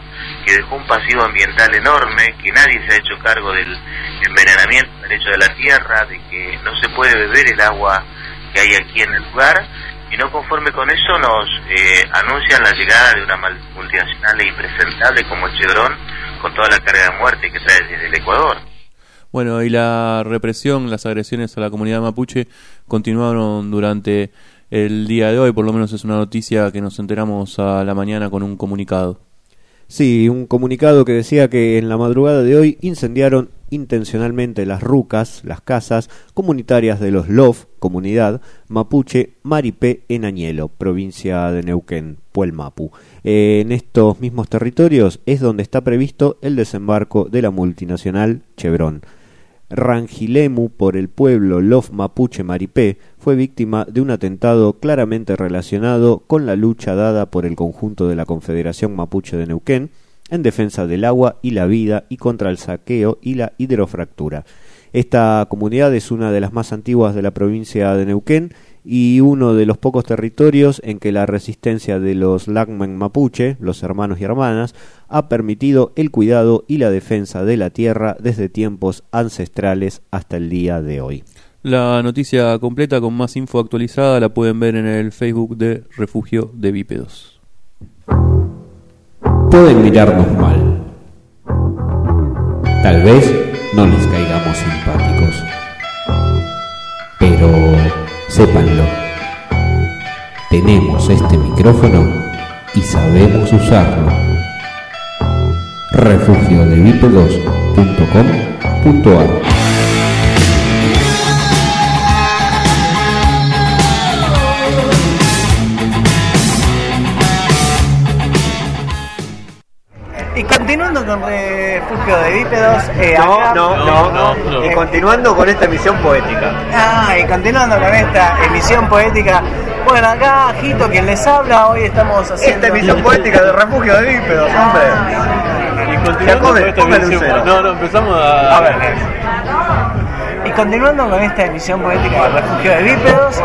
que dejó un pasivo ambiental enorme, que nadie se ha hecho cargo del envenenamiento del hecho de la tierra, de que no se puede beber el agua que hay aquí en el lugar, y no conforme con eso nos eh, anuncian la llegada de una multinacional e impresentable como Chevron, con toda la carga de muerte que trae desde el Ecuador. Bueno, y la represión, las agresiones a la comunidad mapuche continuaron durante el día de hoy, por lo menos es una noticia que nos enteramos a la mañana con un comunicado. Sí, un comunicado que decía que en la madrugada de hoy incendiaron intencionalmente las rucas, las casas comunitarias de los LOF, comunidad mapuche Maripé en Añelo, provincia de Neuquén, Puelmapu. En estos mismos territorios es donde está previsto el desembarco de la multinacional Chevron. Rangilemu por el pueblo Lof Mapuche Maripé fue víctima de un atentado claramente relacionado con la lucha dada por el conjunto de la Confederación Mapuche de Neuquén en defensa del agua y la vida y contra el saqueo y la hidrofractura. Esta comunidad es una de las más antiguas de la provincia de Neuquén y uno de los pocos territorios en que la resistencia de los Lagmen Mapuche, los hermanos y hermanas, ha permitido el cuidado y la defensa de la tierra desde tiempos ancestrales hasta el día de hoy. La noticia completa con más info actualizada la pueden ver en el Facebook de Refugio de Bípedos. Pueden mirarnos mal. Tal vez no les caigamos simpáticos. Pero sépanlo. Tenemos este micrófono y sabemos usarlo. refugiodebípedos.com.ar Y continuando con Refugio de Bípedos, eh, No, acá- no, no, no. Y Eh, continuando con esta emisión poética. Ah, y continuando con esta emisión poética, bueno, acá Jito quien les habla, hoy estamos haciendo... Esta emisión poética de Refugio de Bípedos, hombre. Y Ya continuando come- con esta emisión-. No, no, empezamos a... A ver. Continuando con esta emisión poética del Refugio de Bípedos,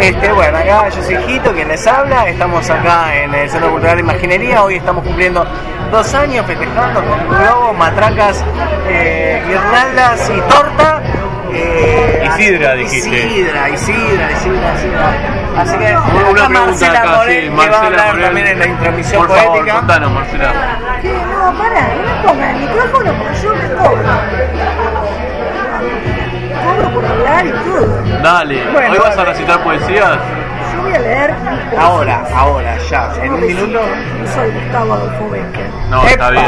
este, bueno, acá yo soy Jito, quien les habla, estamos acá en el Centro Cultural de Imaginería, hoy estamos cumpliendo dos años festejando con globos, matracas, eh, guirnaldas y torta. eh, Y sidra, y dijiste. sidra, y sidra, y sidra, y sidra. Así que Una Marcela acá, Morel, sí, que va a Marcela hablar Morel. también en la intromisión Por favor, poética. contanos, Marcela. ¿Qué? No, pará, no me pongan el micrófono porque yo me cobro. Cobro por hablar y todo. Dale, Bueno, ¿hoy vas a recitar poesías? Voy a leer. Ahora, ahora, ya, en un minuto. No soy Gustavo Adolfo Becker. No, está bien.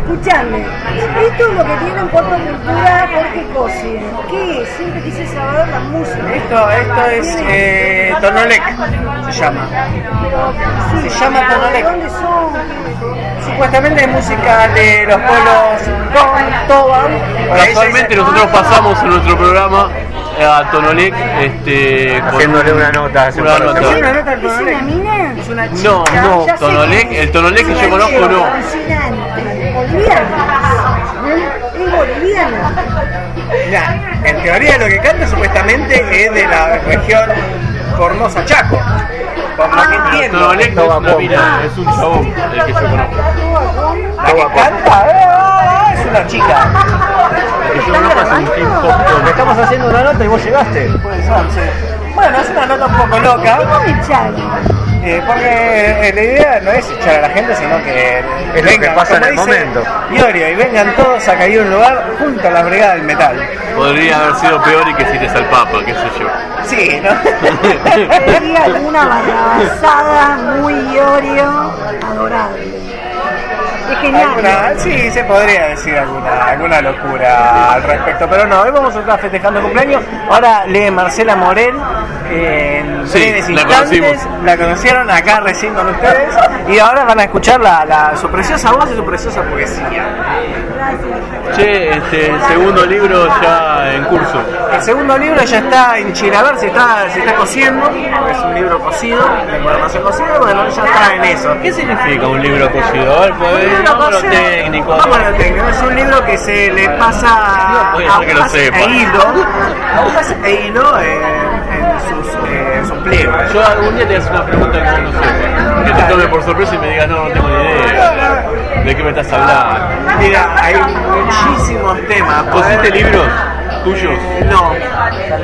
Escuchadme, esto es lo que tiene en Puerto Cultura Jorge Cosi. ¿Qué? Siempre quise saber la música. Esto, esto es eh, Tonolec, se llama. Sí, Se llama Tonolec. ¿De dónde son? Supuestamente es música de los pueblos Don, Toban. Casualmente nosotros pasamos en nuestro programa a Tonolec este, Haciéndole una nota hace una nota al ¿Es una mina? Es una chica. No, no, Ya sé Tonolec, que es. el Tonolec que yo conozco no. Es boliviana. En teoría lo que canta supuestamente es de la región Formosa Chaco. Por lo que entiendo. Tonolec no es una mina, es un chabón el que yo conozco. La que canta eh, es una chica. El que yo conozco es un hip hop. Estamos haciendo una nota y vos llegaste. Puede ser, sí. Bueno, es una nota un poco loca. ¿Cómo me echaron? Eh, porque eh, la idea no es echar a la gente, sino que Es lo que pasa en el momento. Iorio, y vengan todos a caer un lugar junto a la brigada del metal. Podría haber sido peor y que cites al Papa, qué sé yo. Sí, ¿no? Sería alguna barrabasada muy iorio, adorable. Es genial. Alguna- sí, se podría decir alguna, alguna locura al respecto, pero no, hoy vamos a estar festejando cumpleaños. Ahora lee Marcela Morel en Sí, breves la instantes, conocimos. la conocieron acá recién con ustedes y ahora van a escuchar la, la- su preciosa voz y su preciosa poesía. Gracias. Che, este, el segundo libro ya en curso. El segundo libro ya está en Chilaver, se está, se está cosiendo, es un libro cocido, de información cocida, bueno, ya está en eso. ¿Qué significa un libro cocido? A ver, pues, Un libro a cocido- técnico. A lo técnico, es un libro que se le pasa que lo sepa. e hilo, a e hilo en sus, eh, sus pliegos. Yo algún día te hago una pregunta que no sé. Que te tome por sorpresa y me digas, no, no tengo ni idea. ¿De qué me estás hablando? Mira, hay muchísimos temas. ¿Vos hiciste libros tuyos? Eh, no,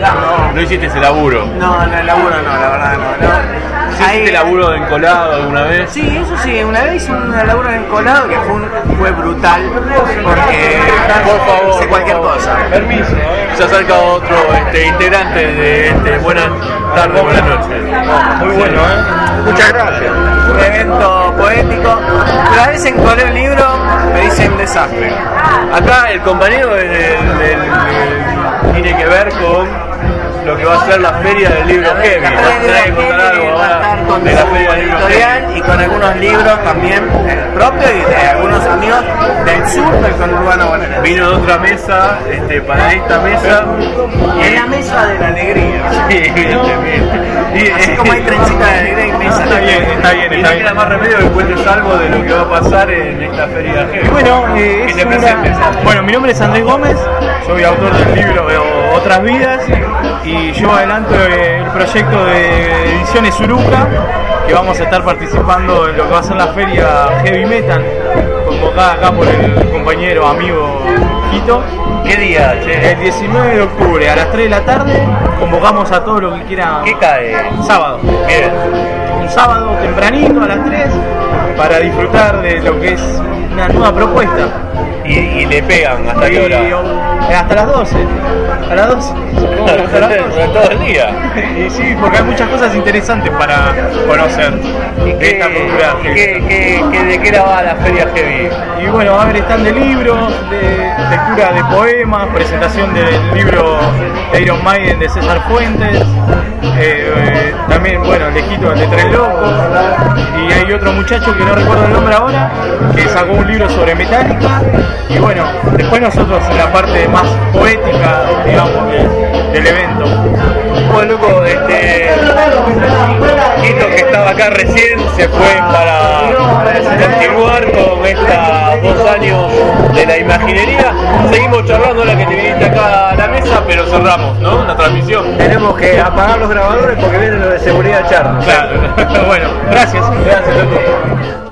no, ¿No hiciste ese laburo? no, no, el laburo no, la verdad no. no. ¿Hiciste laburo de encolado alguna vez? Sí, eso sí, una vez hice un laburo en colado que fue, un- fue brutal porque Por favor, hice cualquier por favor. cosa. Permiso. Se acerca otro este, integrante de este Buenas tardes, buenas noches. Muy bueno, ¿eh? Muchas gracias. Un evento poético. Una vez encolé un libro, me dicen desastre. Acá el compañero del- del- del- tiene que ver con lo que va a ser la feria del libro Heavy. La feria del libro algo Heavy va a ahora estar con de la su feria del libro Heavy. editorial y con algunos libros también eh, propios y de algunos amigos del sur del conurbano bonaerense. Vino de otra mesa este, para esta mesa. Es la mesa de la alegría. Sí, evidentemente. Y, Así como hay trencita de alegría y mesa Está bien, está bien. Y no queda más remedio que cuentes algo de lo que va a pasar en esta feria Heavy. Bueno, eh, que es te una- presentes. bueno, mi nombre es Andrés Gómez, soy autor del libro Otras Vidas y llevo adelante el proyecto de Ediciones Uruca, que vamos a estar participando en lo que va a ser la feria Heavy Metal, convocada acá por el compañero amigo Quito. ¿Qué día, che? El 19 de octubre a las 3 de la tarde convocamos a todos los que quieran. ¿Qué cae? Sábado. Bien. Un sábado tempranito a las 3 para disfrutar de lo que es una nueva propuesta. Y, y le pegan hasta qué hora? eh, hasta las 12. A las 12. supongo que hasta las 12. Todo el día. Y sí, porque hay muchas cosas interesantes para conocer de esta cultura. ¿Y qué, qué, qué- de qué era va la feria Heavy? Y bueno, va a haber stand de libros, de lectura de poemas, presentación del libro de Iron Maiden de César Fuentes, eh, eh, también, bueno, Lejito el de Tres Locos, y hay otro muchacho que no recuerdo el nombre ahora, que sacó un libro sobre Metallica, y bueno, después nosotros en la parte más poética, digamos, de- del evento. Bueno, loco, este. Quito que estaba acá recién se fue para continuar con estos dos años de la imaginería. Seguimos charlando ahora que te viniste acá a la mesa, pero cerramos, ¿no? La transmisión. Tenemos que apagar los grabadores porque vienen los de seguridad a echarnos. Claro. bueno, gracias. Gracias, loco.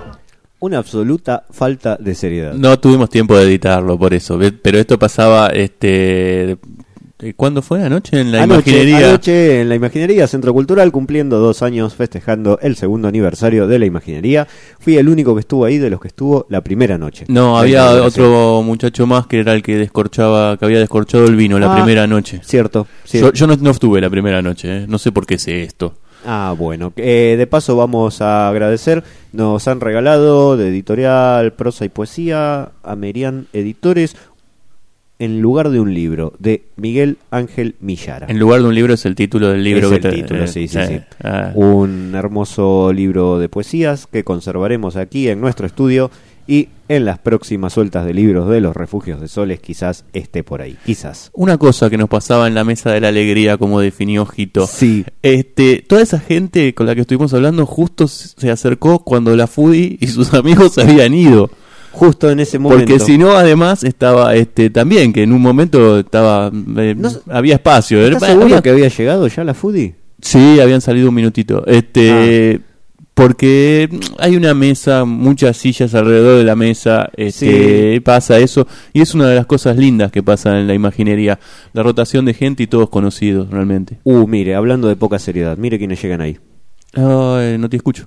Una absoluta falta de seriedad. No tuvimos tiempo de editarlo por eso, pero esto pasaba, este, ¿cuándo fue? Anoche en la anoche, imaginería. anoche en la Imaginería Centro Cultural, cumpliendo dos años festejando el segundo aniversario de la Imaginería. Fui el único que estuvo ahí de los que estuvo la primera noche. No, había otro muchacho más que era el que descorchaba, que había descorchado el vino la Ah, primera noche. Cierto. yo no, no estuve la primera noche, ¿eh? no sé por qué sé esto. Ah, bueno. Eh, de paso vamos a agradecer. Nos han regalado de editorial Prosa y Poesía a Merian Editores en lugar de un libro de Miguel Ángel Millara. En lugar de un libro es el título del libro. Es que el te- título, eh, sí, sí, eh, sí. ah. Un hermoso libro de poesías que conservaremos aquí en nuestro estudio y en las próximas sueltas de libros de los refugios de soles quizás esté por ahí. Quizás. Una cosa que nos pasaba en la mesa de la alegría, como definió Jito. Sí. Este, toda esa gente con la que estuvimos hablando justo se acercó cuando la Fudi y sus amigos se habían ido. Justo en ese momento. Porque si no, además estaba este también, que en un momento estaba eh, había espacio. ¿Estás Había- seguro que había llegado ya la Foodie? Sí, habían salido un minutito. Este, Ah. Porque hay una mesa, muchas sillas alrededor de la mesa, este, Sí. pasa eso y es una de las cosas lindas que pasan en la imaginería, la rotación de gente y todos conocidos realmente. Uh, mire, hablando de poca seriedad, mire quiénes llegan ahí. Ay, no te escucho.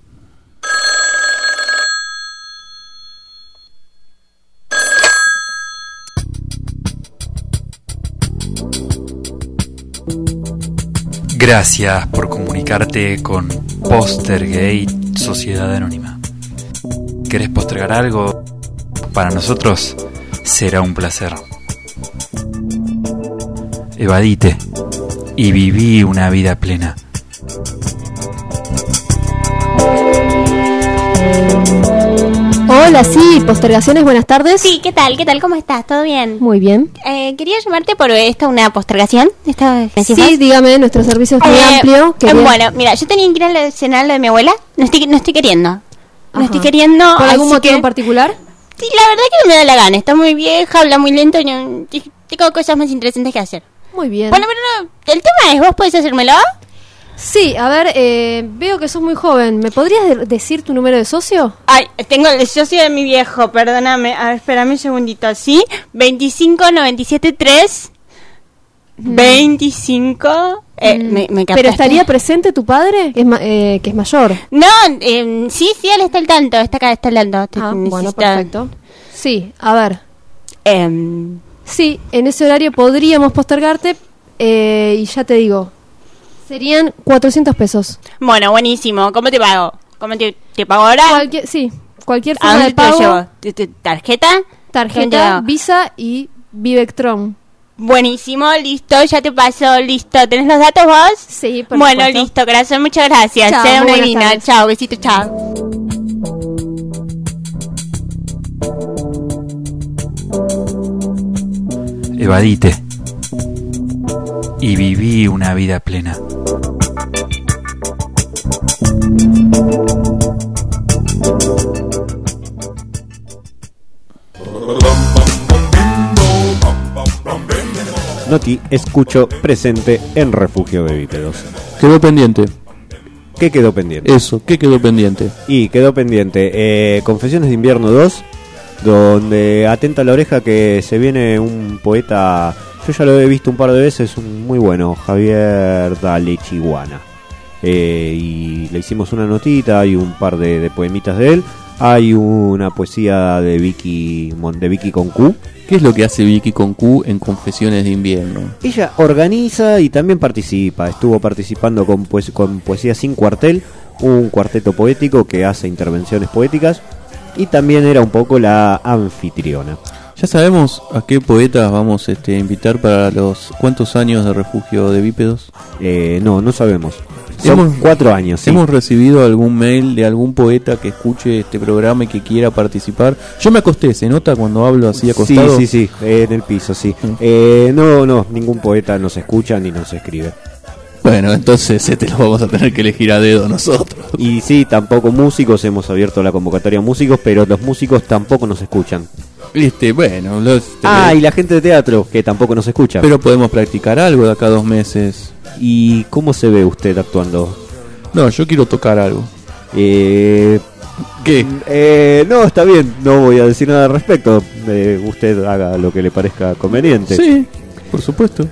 Gracias por comunicarte con Postergate Sociedad Anónima. ¿Querés postergar algo? Para nosotros será un placer. Evadite y viví una vida plena. Hola sí, postergaciones, buenas tardes. Sí, ¿qué tal? ¿Qué tal? ¿Cómo estás? ¿Todo bien? Muy bien. Eh, quería llamarte por esta una postergación. Esta, Sí, dígame, nuestro servicio es muy Eh, amplio. eh, bueno, mira, yo tenía que ir al cenar de mi abuela. No estoy, no estoy queriendo. No estoy queriendo. ¿Por algún motivo que- en particular? Sí, la verdad que no me da la gana. Está muy vieja, habla muy lento. y no- tengo cosas más interesantes que hacer. Muy bien. Bueno, pero no, el tema es, ¿vos podés hacérmelo? Sí, a ver, eh, veo que sos muy joven. ¿Me podrías de- decir tu número de socio? Ay, tengo el socio de mi viejo, perdóname. A ver, espérame un segundito, ¿sí? 25 97 3 25 eh, me, me Mm. ¿Pero estaría presente tu padre, que es, ma- eh, que es mayor? No, eh, sí, sí, él está al tanto, está acá, está al tanto. Ah, bueno, perfecto. Sí, a ver. Em, Sí, en ese horario podríamos postergarte eh, y ya te digo, serían 400 pesos. Bueno, buenísimo. ¿Cómo te pago? ¿Cómo te, te pago ahora? Cualquier, sí, cualquier ¿A forma dónde de te pago. llevo? ¿Te- te- ¿Tarjeta? ¿Dónde te Tarjeta, Visa y Vivectron. Buenísimo, listo, ya te paso, listo. ¿Tenés los datos vos? Sí, por Bueno, supuesto. listo, corazón, muchas gracias. Chao, Sea muy una divina. Chao, besito, chao. Evadite. Y viví una vida plena. Noti, escucho presente en Refugio de Bípedos. Quedó pendiente. ¿Qué quedó pendiente? Eso, ¿qué quedó pendiente? Y quedó pendiente eh, Confesiones de Invierno 2, donde atenta la oreja que se viene un poeta, yo ya lo he visto un par de veces, un muy bueno, Javier Dale Chihuana. Eh, y le hicimos una notita, hay un par de, de poemitas de él, hay una poesía de Vicky, de Vicky con Q. ¿Qué es lo que hace Vicky con Q en Confesiones de Invierno? Ella organiza y también participa. Estuvo participando con, poes- con Poesía Sin Cuartel, un cuarteto poético que hace intervenciones poéticas. Y también era un poco la anfitriona. Ya sabemos a qué poetas vamos este, a invitar para los cuántos años de refugio de bípedos. Eh, no, no sabemos. Son Hemos- cuatro años, sí. ¿Hemos recibido algún mail de algún poeta que escuche este programa y que quiera participar? Yo me acosté, ¿se nota cuando hablo así acostado? Sí, sí, sí, eh, en el piso, sí. Eh, no, no, ningún poeta nos escucha ni nos escribe. Bueno, entonces este lo vamos a tener que elegir a dedo nosotros. Y sí, tampoco músicos, hemos abierto la convocatoria a músicos, pero los músicos tampoco nos escuchan. Este, bueno, los, Ah, y la gente de teatro, que tampoco nos escucha. pero podemos practicar algo de acá a dos meses. ¿Y cómo se ve usted actuando? No, yo quiero tocar algo. Eh, ¿Qué? eh, no, está bien, no voy a decir nada al respecto. Eh, usted haga lo que le parezca conveniente. Sí, por supuesto.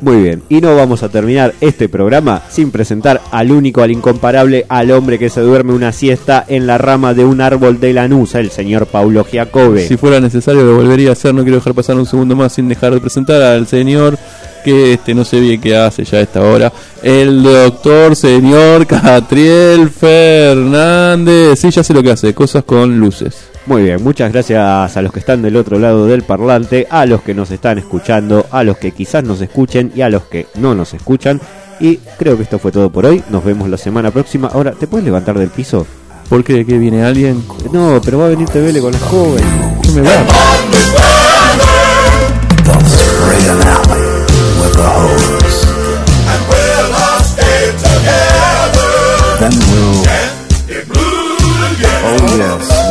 Muy bien, y no vamos a terminar este programa sin presentar al único, al incomparable, al hombre que se duerme una siesta en la rama de un árbol de Lanusa, el señor Paulo Giacobbe. Si fuera necesario lo volvería a hacer, no quiero dejar pasar un segundo más sin dejar de presentar al señor que este no sé bien qué hace ya a esta hora, el doctor señor Catriel Fernández. Sí, ya sé lo que hace, cosas con luces. Muy bien, muchas gracias a los que están del otro lado del parlante, a los que nos están escuchando, a los que quizás nos escuchen y a los que no nos escuchan. Y creo que esto fue todo por hoy. Nos vemos la semana próxima. Ahora, ¿te puedes levantar del piso? ¿Por qué? ¿Que viene alguien? No, pero va a venir Tevele con las jóvenes. ¿Qué me va? Then we'll. Oh yes,